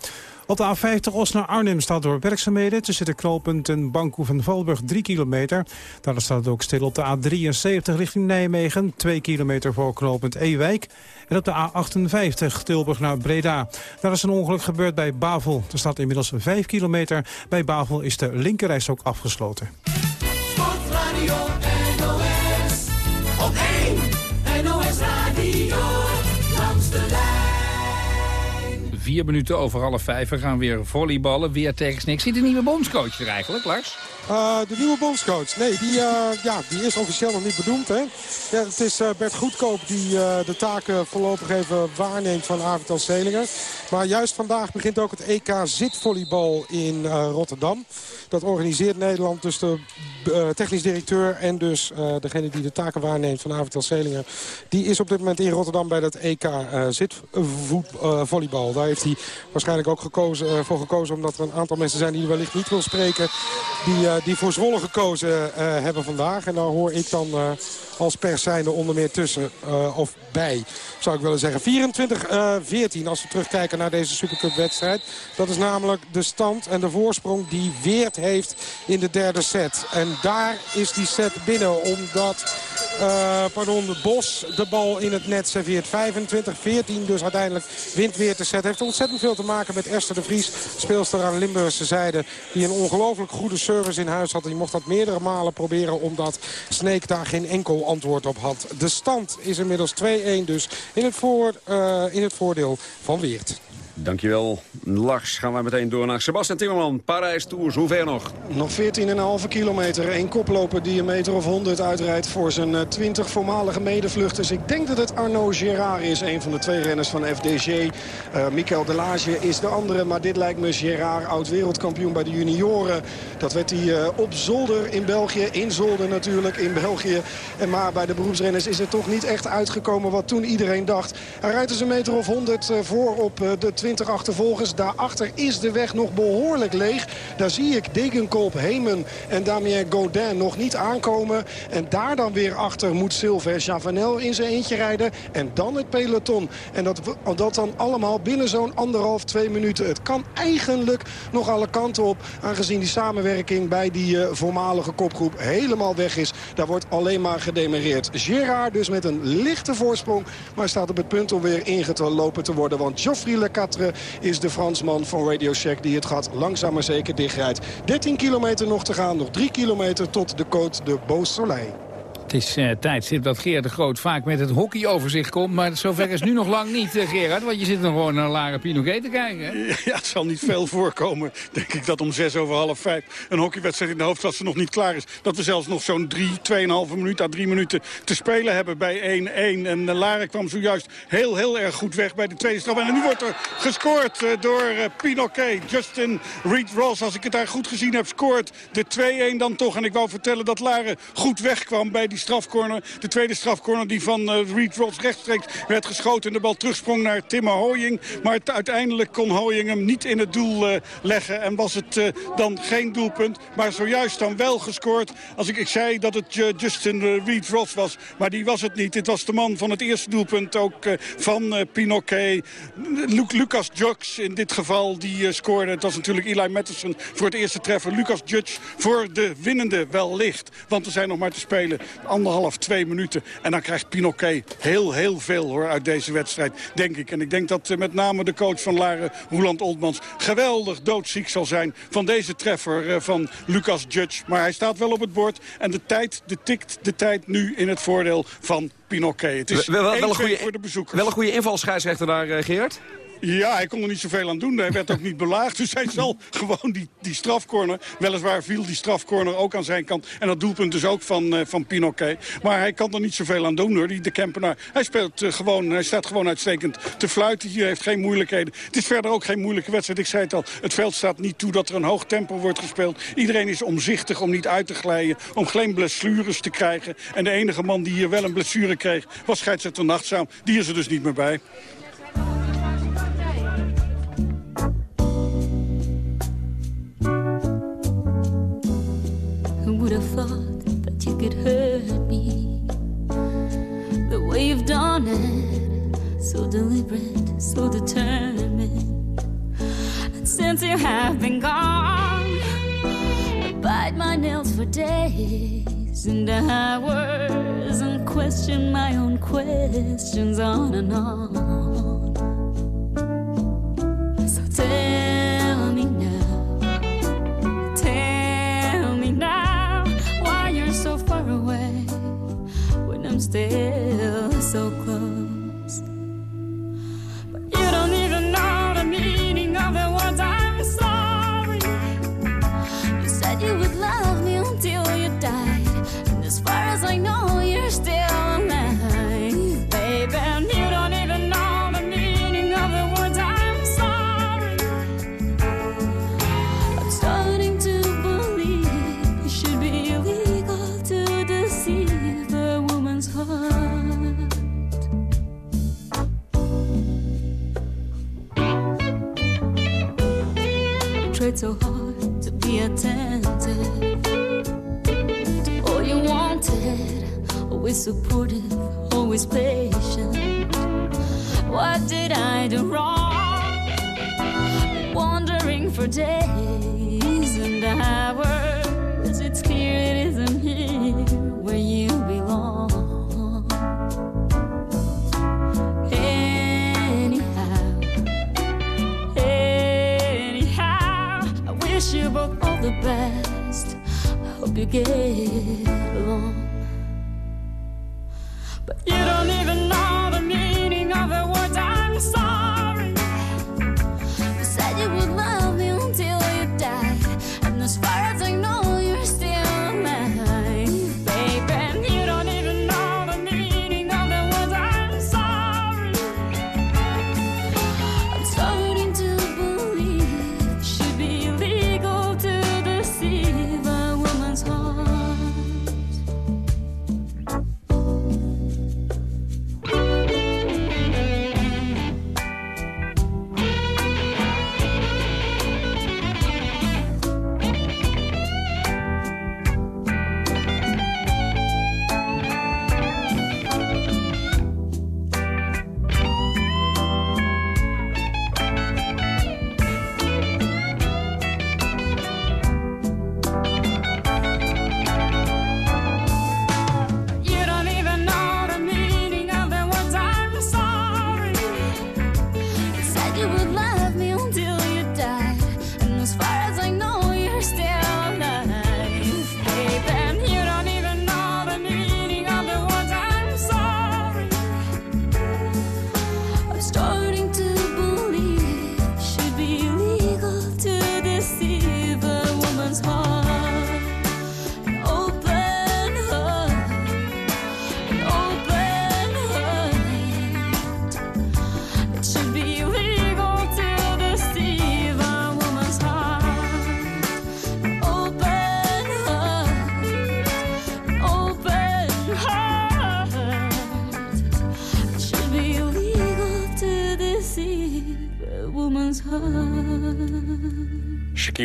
Op de A50 Os naar Arnhem staat door werkzaamheden... tussen de Bankhoef en Valburg 3 kilometer. Daar staat het ook stil op de A73 richting Nijmegen... 2 kilometer voor knooppunt Ewijk. En op de A58 Tilburg naar Breda. Daar is een ongeluk gebeurd bij Bavel. Er staat inmiddels 5 kilometer. Bij Bavel is de linkerreis ook afgesloten. Sportradio NOS op 1 Vier minuten over half vijf. We gaan weer volleyballen, weer tegen Snik. Zit de nieuwe bondscoach er eigenlijk, Lars? Uh, de nieuwe bondscoach. Nee, die, uh, ja, die is officieel nog niet benoemd. Hè? Ja, het is uh, Bert Goedkoop die de taken voorlopig even waarneemt van Avital Selingen. Maar juist vandaag begint ook het EK zitvolleybal in Rotterdam. Dat organiseert Nederland. Dus de technisch directeur en dus degene die de taken waarneemt van Avital Selingen. Die is op dit moment in Rotterdam bij dat EK zitvolleybal. Daar heeft hij waarschijnlijk ook gekozen, voor gekozen. Omdat er een aantal mensen zijn die wellicht niet wil spreken. Die eh, die voor Zwolle gekozen eh, hebben vandaag. En daar hoor ik dan eh, als pers zijnde onder meer tussen of bij, zou ik willen zeggen. 24-14 als we terugkijken naar deze Supercup wedstrijd. Dat is namelijk de stand en de voorsprong die Weert heeft in de derde set. En daar is die set binnen omdat uh, pardon, Bos de bal in het net serveert. 25-14 dus uiteindelijk wint Weert de set. Heeft ontzettend veel te maken met Esther de Vries. Speelster aan Limburgse zijde. Die een ongelooflijk goede service in huis had. Die mocht dat meerdere malen proberen omdat Sneek daar geen enkel antwoord op had. De stand is inmiddels 2-1 dus in het, voor, uh, in het voordeel van Weert. Dankjewel, Lars. Gaan wij meteen door naar Sebastian Timmerman. Parijs Tours, hoe ver nog? Nog 14,5 kilometer. Een koploper die een meter of 100 uitrijdt voor zijn 20 voormalige medevluchters. Ik denk dat het Arnaud Gérard is, een van de twee renners van FDG. Uh, Michael Delage is de andere, maar dit lijkt me Gérard, oud-wereldkampioen bij de junioren. Dat werd hij uh, op zolder in België, in zolder natuurlijk, in België. En maar bij de beroepsrenners is het toch niet echt uitgekomen wat toen iedereen dacht. Hij rijdt dus een meter of 100 uh, voor op de 20 achtervolgers. Daarachter is de weg nog behoorlijk leeg. Daar zie ik Degenkolb, Hemen en Damien Godin nog niet aankomen. En daar dan weer achter moet Silver Chavanel in zijn eentje rijden. En dan het peloton. En dat, dat dan allemaal binnen zo'n anderhalf, twee minuten. Het kan eigenlijk nog alle kanten op. Aangezien die samenwerking bij die uh, voormalige kopgroep helemaal weg is. Daar wordt alleen maar gedemereerd. Gerard dus met een lichte voorsprong. Maar staat op het punt om weer ingelopen te worden. Want Geoffrey Is de Fransman van Radio Shack die het gat langzaam maar zeker dichtrijdt. 13 kilometer nog te gaan, nog 3 kilometer tot de Côte de Beausoleil. Het is uh, tijdstip dat Gerard de Groot vaak met het hockey over zich komt. Maar zover is nu nog lang niet, uh, Gerard. Want je zit nog gewoon naar Lara Pinoquet te kijken. [LAUGHS] Ja, het zal niet veel voorkomen. Denk ik dat om zes over half vijf een hockeywedstrijd in de hoofdstad nog niet klaar is. Dat we zelfs nog zo'n drie, tweeënhalve minuut à drie minuten te spelen hebben bij 1-1. En uh, Lara kwam zojuist heel, heel erg goed weg bij de tweede straf. En nu wordt er gescoord door Pinoquet. Justin Reed Ross, als ik het daar goed gezien heb, scoort de 2-1 dan toch. En ik wou vertellen dat Lara goed wegkwam bij die strafcorner. De tweede strafcorner die van uh, Reed Ross rechtstreeks werd geschoten. En de bal terugsprong naar Timmer Hoying. Maar uiteindelijk kon Hoying hem niet in het doel uh, leggen. En was het uh, dan geen doelpunt. Maar zojuist dan wel gescoord. Als ik, ik zei dat het Justin Reed Ross was. Maar die was het niet. Dit was de man van het eerste doelpunt ook van Pinoquet. Lu Lucas Jux in dit geval die scoorde. Het was natuurlijk Eli Matteson voor het eerste treffer. Lucas Judge voor de winnende wellicht. Want er zijn nog maar te spelen anderhalf, twee minuten. En dan krijgt Pinoquet heel, heel veel hoor, uit deze wedstrijd, denk ik. En ik denk dat uh, met name de coach van Laren, Roland Oldmans... geweldig doodziek zal zijn van deze treffer uh, van Lucas Judge. Maar hij staat wel op het bord. En de tijd, de tikt de tijd nu in het voordeel van Pinoquet. Het is wel, wel, wel een goede, voor de bezoekers. Wel een goede invalscheidsrechter daar, uh, Geert? Ja, hij kon er niet zoveel aan doen. Hij werd ook niet belaagd. Dus hij zal gewoon die, die strafcorner... Weliswaar viel die strafcorner ook aan zijn kant. En dat doelpunt dus ook van, uh, van Pinoquet. Maar hij kan er niet zoveel aan doen hoor, die de Kempenaar. Hij, speelt, uh, gewoon, hij staat gewoon uitstekend te fluiten. Hier heeft geen moeilijkheden. Het is verder ook geen moeilijke wedstrijd. Ik zei het al, het veld staat niet toe dat er een hoog tempo wordt gespeeld. Iedereen is omzichtig om niet uit te glijden. Om geen blessures te krijgen. En de enige man die hier wel een blessure kreeg was scheidsrechter Nachtzaam. Die is er dus niet meer bij. Thought that you could hurt me the way you've done it? So deliberate, so determined. And since you have been gone, I bite my nails for days and hours and question my own questions on and on. Still so close. But you don't even know the meaning of the words I'm So hard to be attentive all you wanted, always supportive, always patient. What did I do wrong? Wandering for days and hours. But you don't even know the meaning of the words I'm sorry.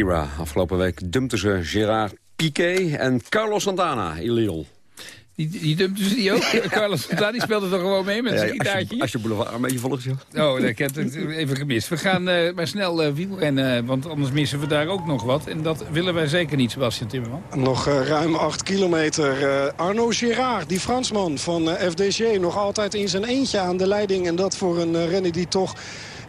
Shakira. Afgelopen week dumpte ze Gerard Piqué en Carlos Santana in Lyon. Die, die dumpte ze die ook? [LAUGHS] Carlos Santana die speelde toch gewoon mee met zijn Ja, als, gitaartje? je, als je boulevard een beetje volgt, joh. Oh, dat heb ik even gemist. We gaan eh, maar snel eh, wielrennen, want anders missen we daar ook nog wat. En dat willen wij zeker niet, Sebastian Timmerman. Nog eh, ruim 8 kilometer. Eh, Arnaud Girard, die Fransman van FDG, nog altijd in zijn eentje aan de leiding. En dat voor een renner die toch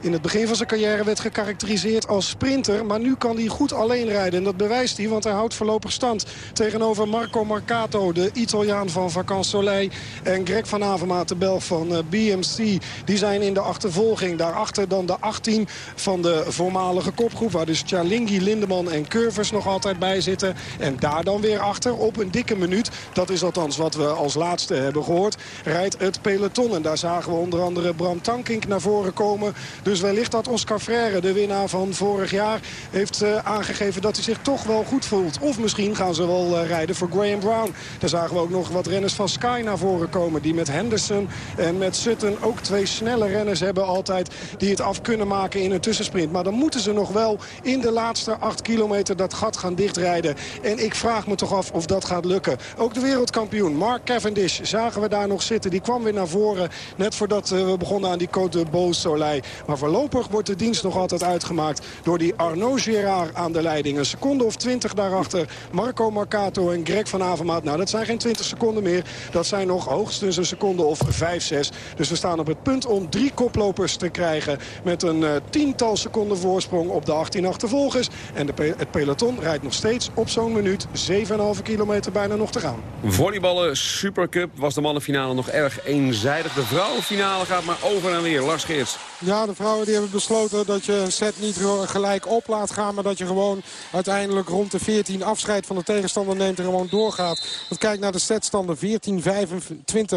in het begin van zijn carrière werd gekarakteriseerd als sprinter. Maar nu kan hij goed alleen rijden. En dat bewijst hij, want hij houdt voorlopig stand tegenover Marco Marcato, de Italiaan van Vacances Soleil. En Greg van Avermaat, de Belg van eh, BMC. Die zijn in de achtervolging. Daarachter dan de 18 van de voormalige kopgroep. Waar dus Charlingi, Lindeman en Curvers nog altijd bij zitten. En daar dan weer achter op een dikke minuut. Dat is althans wat we als laatste hebben gehoord. Rijdt het peloton. En daar zagen we onder andere Bram Tankink naar voren komen. Dus wellicht dat Oscar Freire, de winnaar van vorig jaar... heeft uh, aangegeven dat hij zich toch wel goed voelt. Of misschien gaan ze wel uh, rijden voor Graham Brown. Daar zagen we ook nog wat renners van Sky naar voren komen. Die met Henderson en met Sutton ook twee snelle renners hebben altijd... die het af kunnen maken in een tussensprint. Maar dan moeten ze nog wel in de laatste acht kilometer dat gat gaan dichtrijden. En ik vraag me toch af of dat gaat lukken. Ook de wereldkampioen Mark Cavendish zagen we daar nog zitten. Die kwam weer naar voren net voordat uh, we begonnen aan die Côte de. Maar voorlopig wordt de dienst nog altijd uitgemaakt door die Arnaud Gérard aan de leiding. Een seconde of twintig daarachter Marco Marcato en Greg van Avermaat. Nou, dat zijn geen twintig seconden meer. Dat zijn nog hoogstens een seconde of vijf, zes. Dus we staan op het punt om drie koplopers te krijgen... met een uh, tiental seconden voorsprong op de 18 achtervolgers. En de pe het peloton rijdt nog steeds op zo'n minuut. 7,5 kilometer bijna nog te gaan. Volleyballen Supercup was de mannenfinale nog erg eenzijdig. De vrouwenfinale gaat maar over en weer. Lars Geerts. Ja, de die hebben besloten dat je een set niet gelijk op laat gaan... maar dat je gewoon uiteindelijk rond de 14 afscheid van de tegenstander neemt en gewoon doorgaat. Want kijk naar de setstanden. 14-25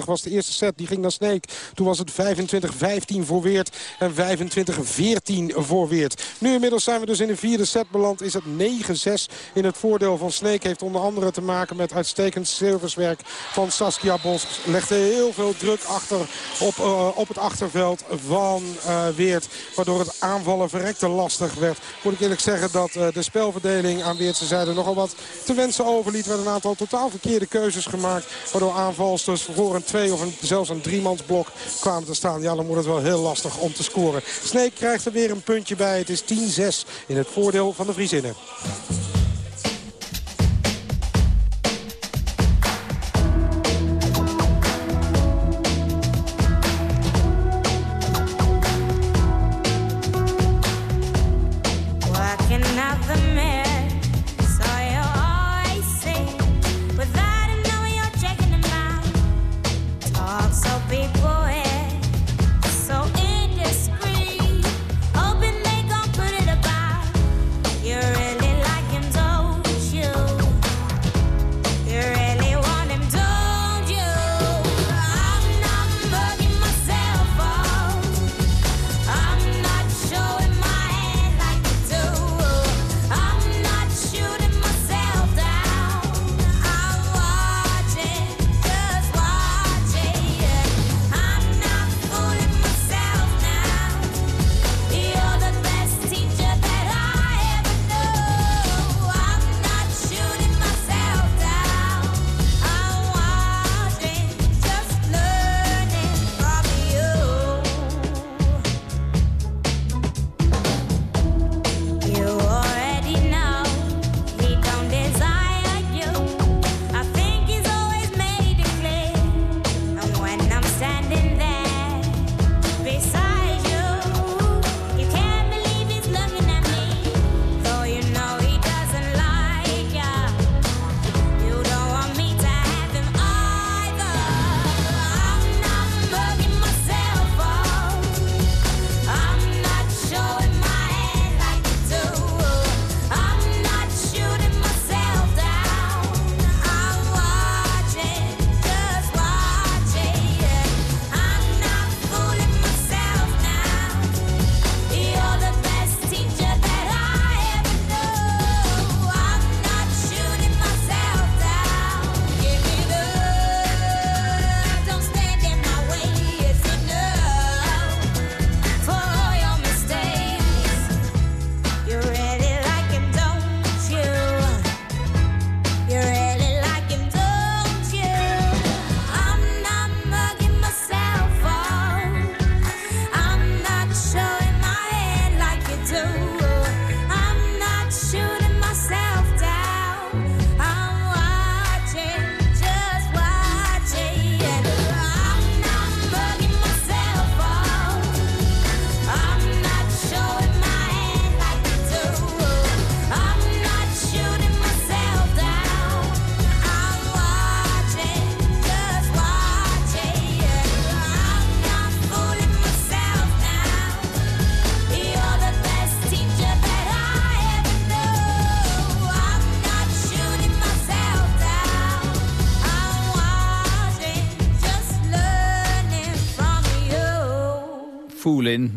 was de eerste set, die ging naar Sneek. Toen was het 25-15 voor Weert en 25-14 voor Weert. Nu inmiddels zijn we dus in de vierde set beland. Is het 9-6 in het voordeel van Sneek. Heeft onder andere te maken met uitstekend servicewerk van Saskia Bos. Legde heel veel druk achter op, uh, op het achterveld van uh, Weert. Waardoor het aanvallen verrekte lastig werd. Moet ik eerlijk zeggen dat uh, de spelverdeling aan Weertse zijde nogal wat te wensen overliet. Er werden een aantal totaal verkeerde keuzes gemaakt. Waardoor aanvalsters voor een twee of zelfs een driemansblok kwamen te staan. Ja, dan wordt het wel heel lastig om te scoren. Sneek krijgt er weer een puntje bij. Het is 10-6 in het voordeel van de Vriezinnen.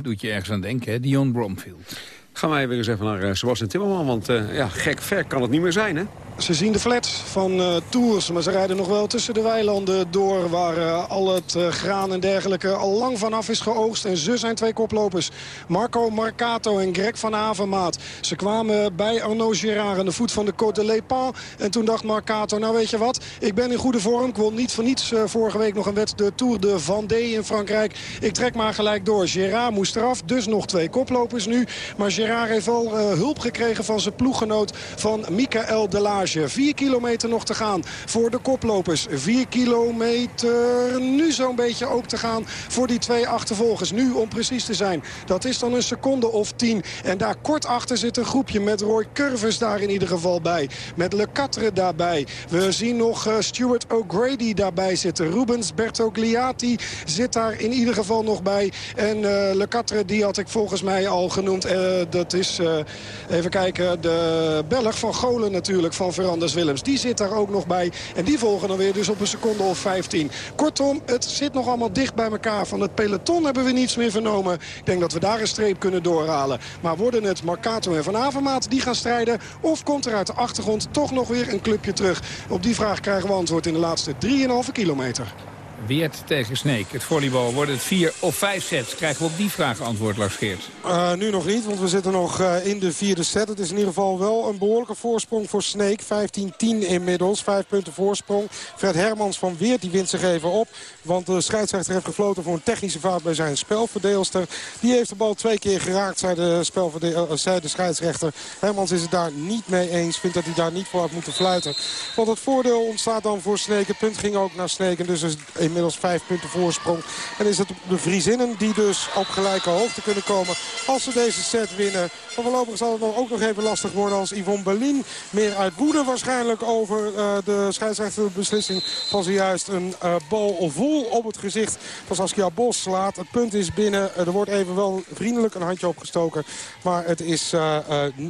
Doet je ergens aan denken, hè? Dion Bromfield. Gaan wij weer eens even naar uh, Sebastian Timmerman, want uh, ja, gek ver kan het niet meer zijn, hè? Ze zien de flats van uh, Tours, maar ze rijden nog wel tussen de weilanden door... waar uh, al het uh, graan en dergelijke al lang vanaf is geoogst. En ze zijn twee koplopers. Marco Marcato en Greg van Avermaat. Ze kwamen bij Arnaud Gérard aan de voet van de Côte de l'Épin. En toen dacht Marcato, nou weet je wat, ik ben in goede vorm. Ik won niet voor niets vorige week nog een wet de Tour de Vendée in Frankrijk. Ik trek maar gelijk door. Gérard moest eraf, dus nog twee koplopers nu. Maar Gérard heeft wel hulp gekregen van zijn ploeggenoot van Michael Delage. 4 kilometer nog te gaan voor de koplopers. 4 kilometer nu zo'n beetje ook te gaan voor die twee achtervolgers. Nu om precies te zijn. Dat is dan een seconde of 10. En daar kort achter zit een groepje met Roy Curvers daar in ieder geval bij. Met Le Catre daarbij. We zien nog uh, Stuart O'Grady daarbij zitten. Rubens Bertogliati zit daar in ieder geval nog bij. En uh, Le Catre die had ik volgens mij al genoemd. Uh, dat is, even kijken, de Belg van Golen natuurlijk. Van Veranders Willems. Die zit daar ook nog bij. En die volgen dan weer dus op een seconde of 15. Kortom, het zit nog allemaal dicht bij elkaar. Van het peloton hebben we niets meer vernomen. Ik denk dat we daar een streep kunnen doorhalen. Maar worden het Marcato en Van Avermaat die gaan strijden? Of komt er uit de achtergrond toch nog weer een clubje terug? Op die vraag krijgen we antwoord in de laatste 3,5 kilometer. Weert tegen Sneek. Het volleybal. Wordt het vier of vijf sets? Krijgen we op die vraag antwoord, Lars Geert? Uh, nu nog niet, want we zitten nog uh, in de vierde set. Het is in ieder geval wel een behoorlijke voorsprong voor Sneek. 15-10 inmiddels. Vijf punten voorsprong. Fred Hermans van Weert die wint zich even op. Want de scheidsrechter heeft gefloten voor een technische fout bij zijn spelverdeelster. Die heeft de bal twee keer geraakt, zei de, spelverdeel, zei de scheidsrechter. Hermans is het daar niet mee eens. Vindt dat hij daar niet voor had moeten fluiten. Want het voordeel ontstaat dan voor Sneek. Het punt ging ook naar Sneek. En dus is inmiddels vijf punten voorsprong. En is het de Vriezinnen die dus op gelijke hoogte kunnen komen als ze deze set winnen. Maar voorlopig zal het ook nog even lastig worden als Yvonne Berlin meer uit woede waarschijnlijk over uh, de scheidsrechterbeslissing van zojuist een uh, bal vol op het gezicht van Saskia Bos slaat. Het punt is binnen. Er wordt even wel vriendelijk een handje opgestoken. Maar het, is,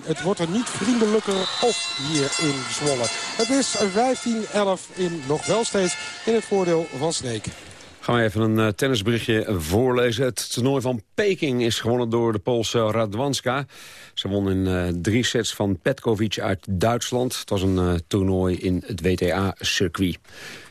het wordt er niet vriendelijker op hier in Zwolle. Het is 15-11 in nog wel steeds in het voordeel van Sneek. Gaan we even een uh, tennisberichtje voorlezen. Het toernooi van Peking is gewonnen door de Poolse Radwanska. Ze won in uh, drie sets van Petkovic uit Duitsland. Het was een uh, toernooi in het WTA-circuit.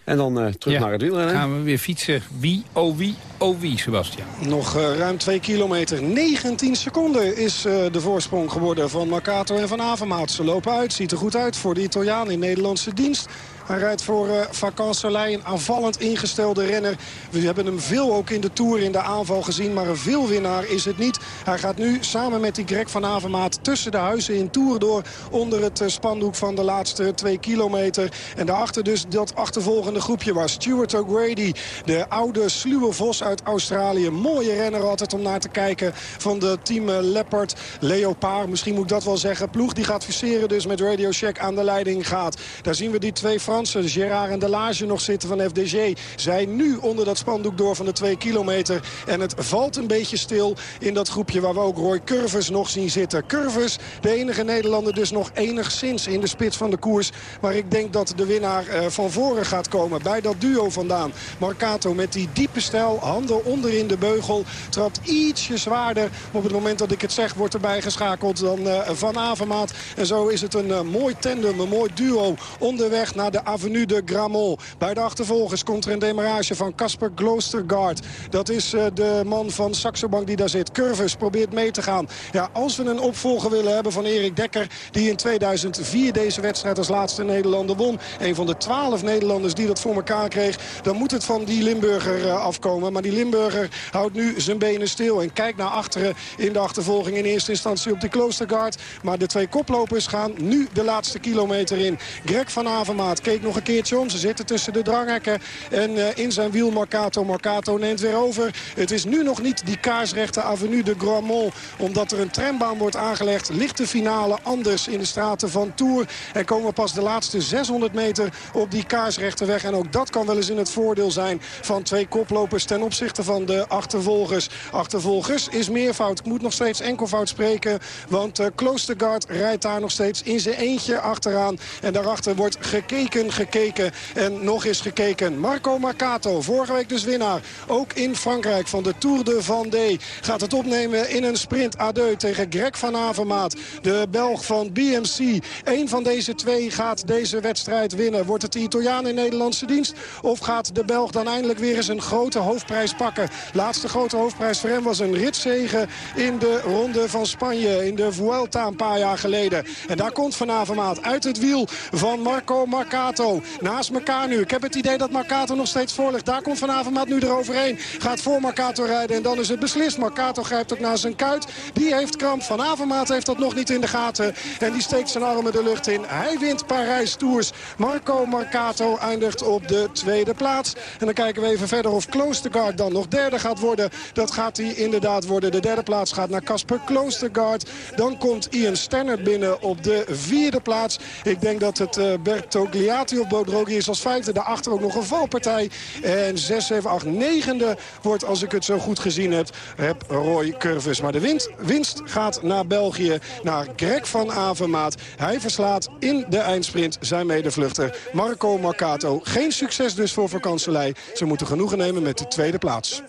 En dan uh, terug ja, naar het wielrennen. gaan we weer fietsen. Wie, oh wie, oh wie, Sebastian. Nog uh, ruim 2 kilometer. 19 seconden is uh, de voorsprong geworden van Marcato en Van Avermaat. Ze lopen uit, ziet er goed uit voor de Italiaan in Nederlandse dienst. Hij rijdt voor uh, een aanvallend ingestelde renner. We hebben hem veel ook in de Tour in de aanval gezien, maar een veelwinnaar is het niet. Hij gaat nu samen met die Greg van Avermaat tussen de huizen in Tour door... onder het uh, spandoek van de laatste twee kilometer. En daarachter dus dat achtervolgende groepje was Stuart O'Grady. De oude sluwe vos uit Australië. Mooie renner altijd om naar te kijken van de team uh, Leopard. Leopard, misschien moet ik dat wel zeggen. Ploeg die gaat viseren dus met Radio Shack aan de leiding gaat. Daar zien we die twee Gerard en Delage nog zitten van FDG. Zij nu onder dat spandoek door van de twee kilometer. En het valt een beetje stil in dat groepje waar we ook Roy Curvers nog zien zitten. Curvers, de enige Nederlander dus nog enigszins in de spits van de koers. Maar ik denk dat de winnaar uh, van voren gaat komen bij dat duo vandaan. Marcato met die diepe stijl, handen onderin de beugel. Trapt ietsje zwaarder. Op het moment dat ik het zeg wordt erbij geschakeld dan uh, Van Avermaat. En zo is het een uh, mooi tandem, een mooi duo onderweg naar de Avenue de Gramont. Bij de achtervolgers komt er een demarage van Casper Glostergaard. Dat is uh, de man van Saxo Bank die daar zit. Curvus probeert mee te gaan. Ja, als we een opvolger willen hebben van Erik Dekker... die in 2004 deze wedstrijd als laatste Nederlander won. Een van de twaalf Nederlanders die dat voor elkaar kreeg... dan moet het van die Limburger uh, afkomen. Maar die Limburger houdt nu zijn benen stil... en kijkt naar achteren in de achtervolging in eerste instantie op die Kloostergaard. Maar de twee koplopers gaan nu de laatste kilometer in. Greg van Avermaat nog een keertje om. Ze zitten tussen de dranghekken en uh, in zijn wiel Marcato. Marcato neemt weer over. Het is nu nog niet die kaarsrechte Avenue de Gramont. Omdat er een trambaan wordt aangelegd, ligt de finale anders in de straten van Tours. En komen pas de laatste 600 meter op die kaarsrechte weg. En ook dat kan wel eens in het voordeel zijn van twee koplopers ten opzichte van de achtervolgers. Achtervolgers is meervoud. Ik moet nog steeds enkelvoud spreken. Want uh, Kloostergaard rijdt daar nog steeds in zijn eentje achteraan. En daarachter wordt gekeken weken gekeken en nog eens gekeken. Marco Marcato, vorige week dus winnaar. Ook in Frankrijk van de Tour de Vendée. Gaat het opnemen in een sprint à deux tegen Greg van Avermaat. De Belg van BMC. Eén van deze twee gaat deze wedstrijd winnen. Wordt het de Italiaan in Nederlandse dienst? Of gaat de Belg dan eindelijk weer eens een grote hoofdprijs pakken? Laatste grote hoofdprijs voor hem was een ritzegen in de ronde van Spanje. In de Vuelta een paar jaar geleden. En daar komt Van Avermaat uit het wiel van Marco Marcato. Naast elkaar nu. Ik heb het idee dat Marcato nog steeds voor ligt. Daar komt Van Avermaat nu eroverheen. Gaat voor Marcato rijden en dan is het beslist. Marcato grijpt ook naar zijn kuit. Die heeft kramp. Van Avermaat heeft dat nog niet in de gaten. En die steekt zijn armen de lucht in. Hij wint Parijs Tours. Marco Marcato eindigt op de tweede plaats. En dan kijken we even verder of Kloostergaard dan nog derde gaat worden. Dat gaat hij inderdaad worden. De derde plaats gaat naar Casper Kloostergaard. Dan komt Ian Stannard binnen op de vierde plaats. Ik denk dat het uh, Of Bodrogi is als vijfde. Daarachter ook nog een valpartij. En 6, 7, 8, negende wordt, als ik het zo goed gezien heb, heb Roy Curvis. Maar de winst, winst gaat naar België, naar Greg van Avermaat. Hij verslaat in de eindsprint zijn medevluchter Marco Marcato. Geen succes dus voor vakantselei. Ze moeten genoegen nemen met de tweede plaats.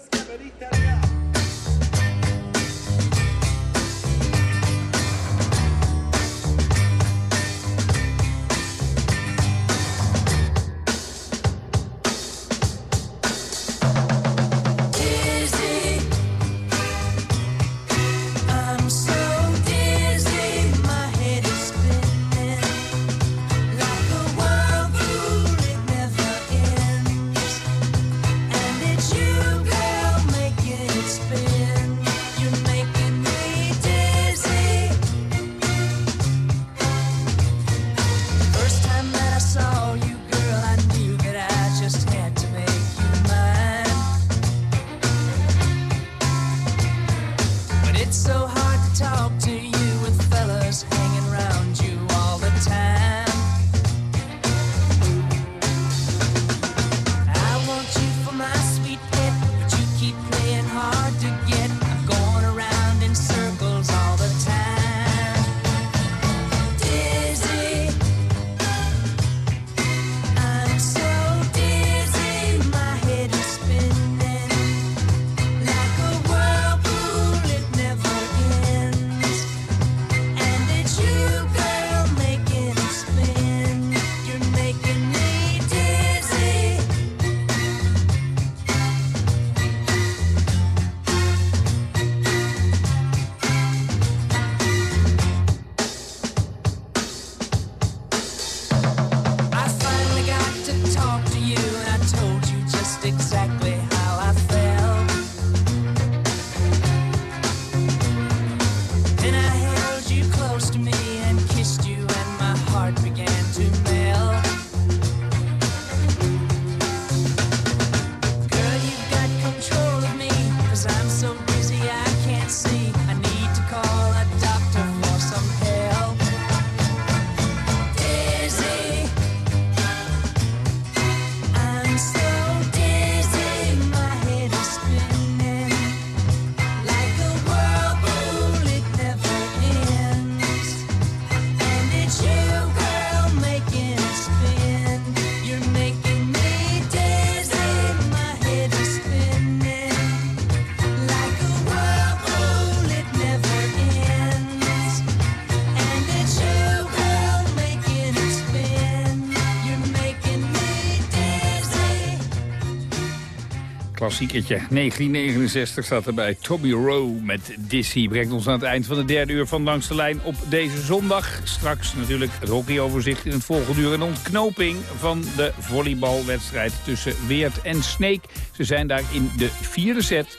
Klassiekertje. 1969 staat erbij. Toby Rowe met Dizzy brengt ons aan het eind van de derde uur van Langs de Lijn op deze zondag. Straks natuurlijk het hockeyoverzicht in het volgende uur. Een ontknoping van de volleybalwedstrijd tussen Weert en Sneek. Ze zijn daar in de vierde set.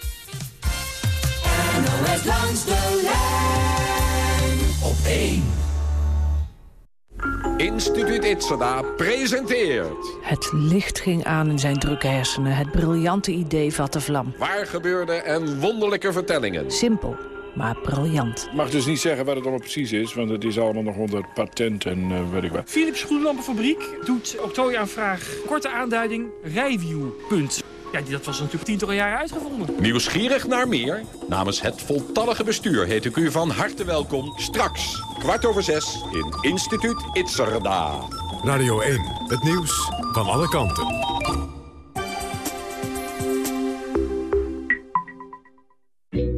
NOS langs de lijn op 1. Instituut Itzada presenteert... Het licht ging aan in zijn drukke hersenen. Het briljante idee vatte vlam. Waar gebeurde en wonderlijke vertellingen. Simpel, maar briljant. Ik mag dus niet zeggen wat het allemaal precies is, want het is allemaal nog onder patent en eh, weet ik wat. Philips Groenlampenfabriek doet octrooiaanvraag. Korte aanduiding, rijview, punt. Ja, die- dat was natuurlijk tientallen jaren uitgevonden. Nieuwsgierig naar meer? Namens het voltallige bestuur heet ik u van harte welkom... straks, kwart over zes, in Instituut Itzerda. Radio 1, het nieuws van alle kanten.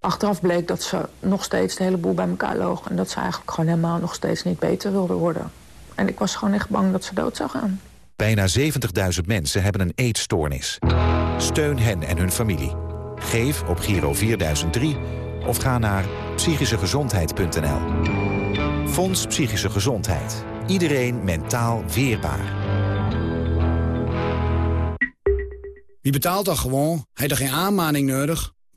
Achteraf bleek dat ze nog steeds de hele boel bij elkaar loog... en dat ze eigenlijk gewoon helemaal nog steeds niet beter wilde worden. En ik was gewoon echt bang dat ze dood zou gaan. Bijna 70.000 mensen hebben een eetstoornis. Steun hen en hun familie. Geef op Giro 4003 of ga naar psychischegezondheid.nl. Fonds Psychische Gezondheid. Iedereen mentaal weerbaar. Wie betaalt dat gewoon? Heeft er geen aanmaning nodig?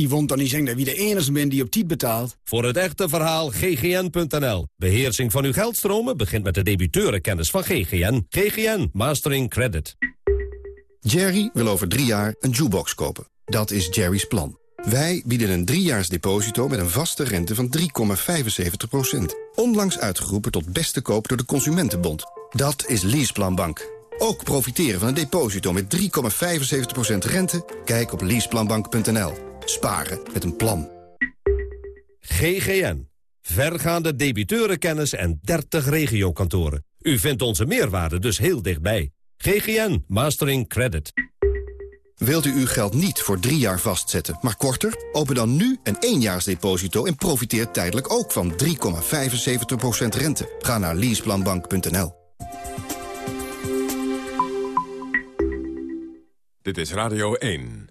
Yvonne dan niet zeggen dat wie de enige bent die op tijd betaalt. Voor het echte verhaal ggn.nl. Beheersing van uw geldstromen begint met de debiteurenkennis van GGN. GGN Mastering Credit. Jerry wil over drie jaar een jukebox kopen. Dat is Jerry's plan. Wij bieden een driejaars deposito met een vaste rente van 3,75%. Onlangs uitgeroepen tot beste koop door de Consumentenbond. Dat is Leaseplan Bank. Ook profiteren van een deposito met 3,75% rente? Kijk op leaseplanbank.nl. Sparen met een plan. GGN. Vergaande debiteurenkennis en 30 regiokantoren. U vindt onze meerwaarde dus heel dichtbij. GGN Mastering Credit. Wilt u uw geld niet voor drie jaar vastzetten, maar korter? Open dan nu een éénjaarsdeposito en profiteer tijdelijk ook van 3,75% rente. Ga naar leaseplanbank.nl. Dit is Radio 1.